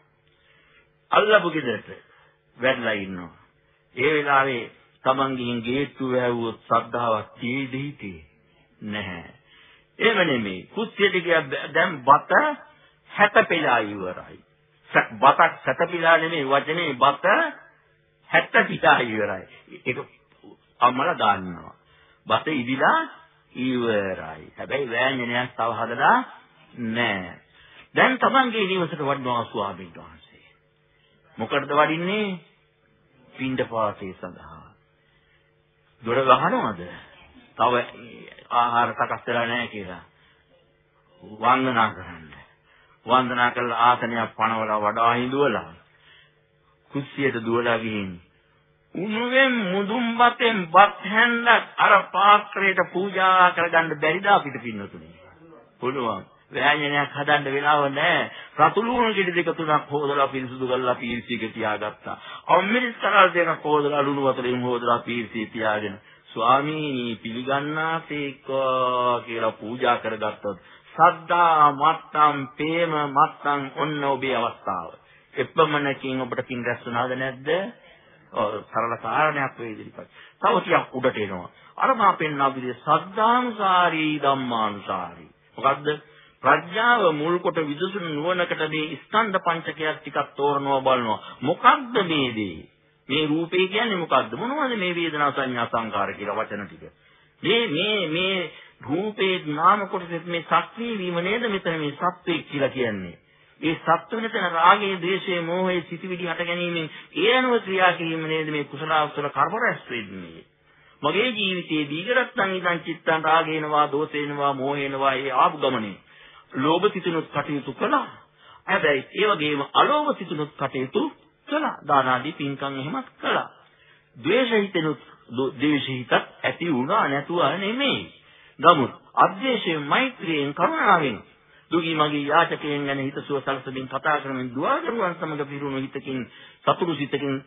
අල්ලපු ගෙදරට වැටලා ඉන්නවා. ඒ වෙලාවේ තමන්ගෙන් ගේට්ටු වැහුවොත් ශ්‍රද්ධාවක් තීදීටි නැහැ. එහෙම නෙමෙයි. කුස්සියට ගියා දැන් බත හැතපෙලා ඉවරයි. බතක් හැතපෙලා නෙමෙයි වචනේ බත හැතපිලා ඉවරයි. ඒක අම්මලා දාන්නවා. බත ඉදිලා ඉවරයි. හැබැයි වෑංජනයක් තව හදලා නැහැ. දැන් තමන්ගේ නිවසට වඩනවා ස්වාමීන් වහන්සේ. මොකටද වඩින්නේ? පින්ඩපාතේ සඳහා. දොර ගහනවද? තව ආහාර සකස් වෙලා නැහැ කියලා. වන්දනා කරන්න. වන්දනා කරලා ආසනයක් පනවලා වඩා හිඳුවලා කුස්සියට දුවලා ගිහින් උණුවෙන් මුදුන්පතෙන් බත් හැන්දක් අර පාත්‍රයට පූජා කරගන්න බැරිද අපිට පින්නතුනේ? පුළුවන්. ව්‍යංජනයක් හදන්න වෙලාව නැහැ. රතු ලුණු ගෙඩි දෙක තුනක් හොදලා පිරිසුදු කරලා පීර්සියක තියාගත්තා. අම්මිරිස් තරල් දෙකක් හොදලා ලුණු වතුරෙන් හොදලා පීර්සිය තියාගෙන ස්වාමීනි පිළිගන්නාසේකෝ කියලා පූජා කරගත්තොත් සද්දා මත්තම් ප්‍රේම මත්තම් ඔන්න ඔබේ අවස්ථාව. එපමණකින් ඔබට පින් රැස් වුණාද නැද්ද? ඔව් සරල කාරණයක් වේ ඉදිරිපත්. තව ටිකක් උඩට එනවා. අර මා පෙන්නා විදිහේ සද්ධානුසාරී ධම්මානුසාරී. මොකද්ද? ප්‍රඥාව මුල් කොට විදුසුණු නුවණකටදී ස්කන්ධ පංචකයක් ටිකක් තෝරනවා බලනවා. මොකක්ද මේ දේ? මේ රූපේ කියන්නේ මොකද්ද? මොනවද මේ වේදනා සංඥා සංකාර කියලා වචන ටික? මේ මේ මේ රූපේ නාම කොටස මේ ශක්තිය වීම නේද මෙතන මේ සත්වේ කියලා කියන්නේ. ඒ සත්ව වෙනතන රාගයේ, ද්වේෂයේ, මෝහයේ සිටිවිලි හට ගැනීමෙන් ඒ අනුව ක්‍රියා කිරීම නේද මේ කුසල අකුසල කර්ම රැස් වෙන්නේ. මගේ ජීවිතයේ දීගරත්තන් ඉඳන් චිත්තන් රාගේනවා, දෝෂේනවා, මෝහේනවා ඒ ආපු ගමනේ ලෝභ සිතුනොත් කටයුතු කළා. හැබැයි ඒ වගේම අලෝභ සිතුනොත් කටයුතු කළා. දාන ආදී පින්කම් එහෙමත් කළා. ද්වේෂ හිතෙනොත් ද්වේෂ හිතත් ඇති වුණා නැතුව නෙමෙයි. නමුත් අද්වේෂයෙන් මෛත්‍රියෙන් කරුණාවෙන්. දුගී මගේ යාචකයන් ගැන හිතසුව සලසමින් කතා කරමින් දුවදරුවන් සමග පිරුණු හිතකින් සතුරු සිතකින්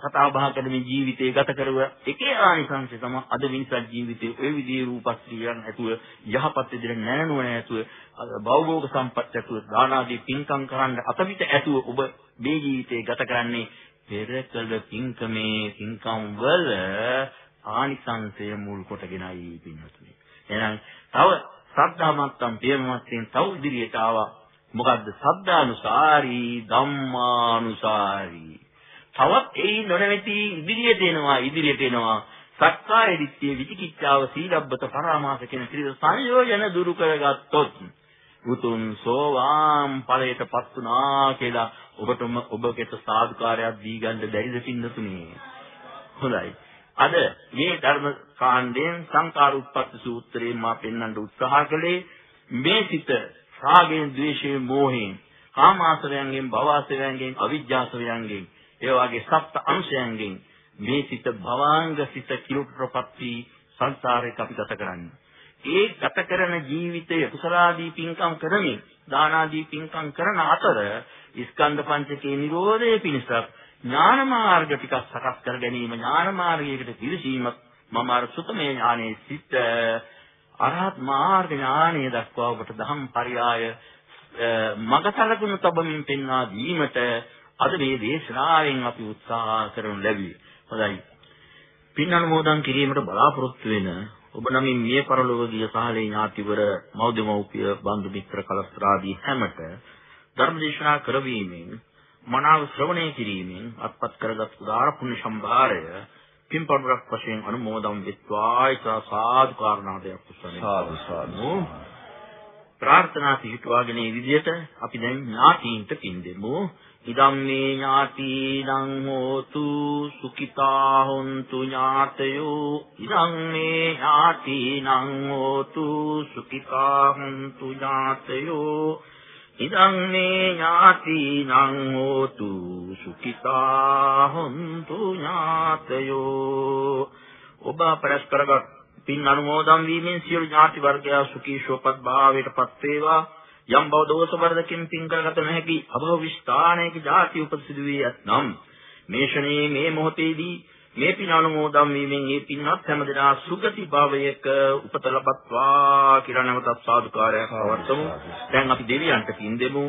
කතා බහ කරමින් ජීවිතය ගත කරව එකේ ආනිසංශය තමයි අද මිනිසත් ජීවිතේ ඔය විදිහේ රූපස්ත්‍රියන් ඇතුව යහපත් විදිහට නැරනුවන ඇතුව භවභෝග සම්පත් ඇතුව දාන ආදී පින්කම් කරන්න අතවිත ඇතුව ඔබ මේ ජීවිතේ ගත කරන්නේ පෙර කළ පින්කමේ පින්කම් වල ආනිසංශය මුල් කොටගෙනයි පින්වතුනි. එහෙනම් තව සද්ධාමත්තම් පියමත්තෙන් තව ඉදිරියට ආවා. මොකද්ද? සද්ධානුසාරී ධම්මානුසාරී. තවත් ඒ නොනැවති ඉදිරියට එනවා ඉදිරියට එනවා. සක්කාය දිට්ඨිය විචිකිච්ඡාව සීලබ්බත පරාමාස කියන ත්‍රිවිධ සංයෝජන දුරු කරගත්තොත් උතුම් සෝවාන් ඵලයටපත් වුණා කියලා ඔබටම ඔබකට සාදුකාරයක් දී ගන්න බැරිද පින්නතුනේ හොඳයි. අද මේ ධර්ම කාණ්ඩයෙන් සංකාර උත්පත්ති සූත්‍රයෙන් මා පෙන්වන්න උත්සාහ කළේ මේ සිත රාගයෙන් ද්වේෂයෙන් මෝහයෙන් කාමාශ්‍රයන්ගෙන් භවආශ්‍රයන්ගෙන් අවිජ්ජාශ්‍රයන්ගෙන් ඒ වගේ සප්ත අංශයන්ගෙන් මේ සිත භවාංග සිත කිලුට්‍රපත් වී සංසාරේ අපි ගත කරන්නේ. ඒ ගත කරන ජීවිතයේ කුසලාදී පින්කම් කරමින් දානාදී පින්කම් කරන අතර ස්කන්ධ පංචකේ නිරෝධයේ පිණිස ඥාන මාර්ග ටිකක් සකස් කර ගැනීම ඥාන මාර්ගයකට පිළිසීමත් මම අර සුතමේ ඥානයේ සිට අරහත් මාර්ග ඥානය දක්වා ඔබට ධම් පරියාය මගසලකුණු තබමින් පෙන්වා දීමට අද මේ දේශනාවෙන් අපි උත්සාහ කරනු ලැබුවේ. හොඳයි. පින් අනුමෝදන් කිරීමට බලාපොරොත්තු වෙන ඔබ නමින් මිය පරලොව ගිය සහලේ ඥාතිවර මෞදමෝපිය බන්දු මිත්‍ර කලස්ත්‍රාදී හැමත ධර්මදේශනා කරවීමෙන් මනාව ශ්‍රවණය කිරීමෙන් අත්පත් කරගත් උදාර පුණ්‍ය සම්භාරය පින්පොඩක් වශයෙන් අනුමෝදන් වෙත්වා ඒක සාදු කාරණාදයක් කුසලයි සාදු සාදු. ප්‍රාර්ථනා පිටුවාගෙන මේ විදිහට අපි දැන් ඥාතීන්ට පින් දෙමු. ඉදම් මේ ඥාතිනං හෝතු සුඛිතා හොන්තු ඥාතයෝ. ඉදම් මේ ඥාතිනං හෝතු සුඛිතා හොන්තු ඥාතයෝ ඉදං මේ ඥාතිනං හෝතු සුඛිතා හොන්තු ඥාතයෝ ඔබ පරස්පරගත පින් අනුමෝදන් වීමෙන් සියලු ඥාති වර්ගයා සුඛී ශෝපත් භාවයටපත් වේවා. යම් බව දෝෂ වර්ධකින් පින් කරගත නොහැකි අභව විස්ථානයක ඥාති උපසිදු වී ඇතනම් මේ ෂණේ මේ මොහොතේදී මේ පින් අනුමෝදන් වීමෙන් මේ පින්වත් හැමදෙනා සුගති භාවයක උපත ලබත්වා කියලා නැවතත් සාදුකාරයක් පවත්වමු. දැන් අපි දෙවියන්ට පින් දෙමු.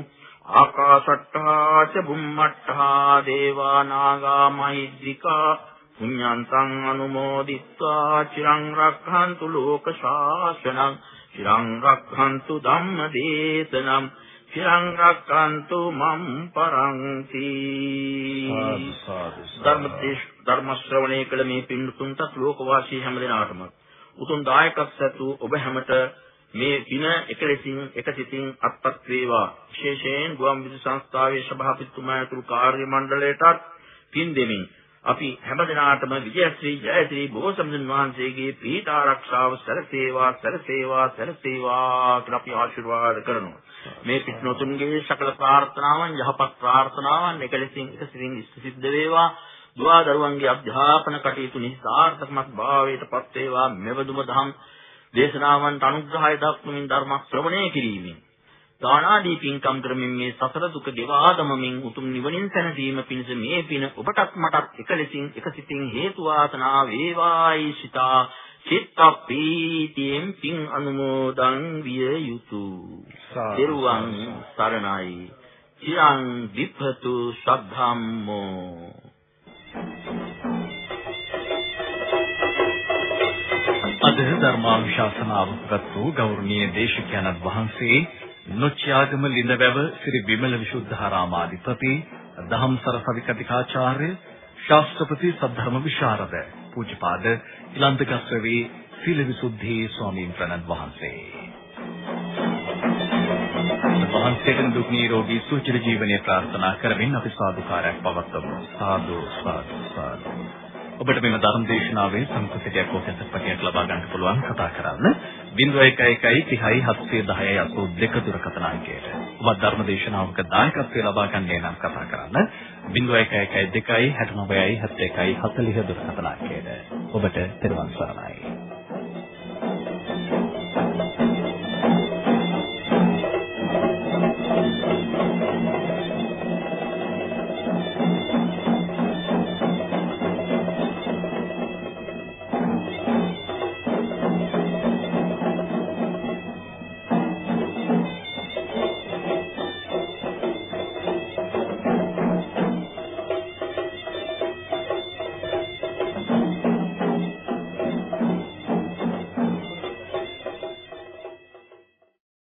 ආකාශට්ටා ච බුම්මට්ටා දේවා නාග මහිද්దికා පුඤ්ඤන්තං අනුමෝදිත්වා. චිරං රක්ඛන්තු ලෝක ශාසනං. චිරං රක්ඛන්තු ධම්ම දේශනම් චිරං රක්ඛන්තු මම් පරන්ති. ධර්මදේශ ධර්ම ශ්‍රවණය කළ මේ පින්තුන්ට ලෝකවාසී හැම දිනාටම උතුම් දායකත්වතු ඔබ හැමත මේ පින එක ලෙසින් එක සිතින් අත්පත් වේවා විශේෂයෙන් ගුවන් විදුලි සංස්ථාවේ සභාපතිතුමා ඇතුළු කාර්ය මණ්ඩලයටත් පින් දෙමින් අපි හැමදෙනාටම විජයශ්‍රී ජයශ්‍රී බෝසත්ණන් වහන්සේගේ පීඨ ආරක්ෂාව සැලසේවා සැලසේවා සැලසේවා කියලා අපි ආශිර්වාද කරනවා. මේ පිටනොතුන්ගේ සකල ප්‍රාර්ථනාවන් යහපත් ප්‍රාර්ථනාවන් එකලෙසින් එකසිරින් සිද්ධ වේවා. දුවා දරුවන්ගේ අධ්‍යාපන කටයුතු නිසාර්ථකමත් භාවයට පත් වේවා. මෙවදුම දහම් දේශනාවන්ට අනුග්‍රහය දක්වමින් ධර්ම ශ්‍රවණය කිරීමෙන් දානාදී පින්කම් කරමින් මේ සසර දුක ගෙවා දමමින් උතුම් නිවනින් සැනසීම පිණිස මේ පින ඔබටත් මටත් එක ලෙසින් එක සිතින් හේතු වාසනා වේවායි සිතා චිත්තපීතියෙන් පින් අනුමෝදන් විය යුතුය. දේරුවන් සරණයි. චිරං විපතු සද්ධම්මෝ ධර්මානුශාසනාව ප්‍රත් වූ ගෞරවනීය දේශකයන්න් වහන්සේ නොච්‍යාගම ලිඳවැව ශ්‍රී විමල විසුද්ධාරාමාධිපති දහම්සර සවිකතිකාචාර්ය ශාස්ත්‍රපති සද්ධර්ම විශාරද පූජ්‍යපාද ඉලන්තගස්රවේ සීලවිසුද්ධි ස්වාමීන් වහන්සේ. වහන්සේට දුක් නිරෝගී සුවචිර ජීවනයේ ප්‍රාර්ථනා කරමින් අපි සාදුකාරයක් පවත්වමු. සාදු සාදු සාදු. ඔබට මෙම ධර්ම දේශනාවේ සංකෘතියක් හෝ කැසට්පටයක් ලබා ගන්න පුළුවන් කතා කරන්න 0111 30 710 82 දුරකථන අංකයට. ඔබ ධර්ම දේශනාවක දායකත්වය ලබා ගන්නේ නම් කතා කරන්න 0111 2 69 71 40 දුරකථන අංකයට. ඔබට තෙරුවන් සරණයි.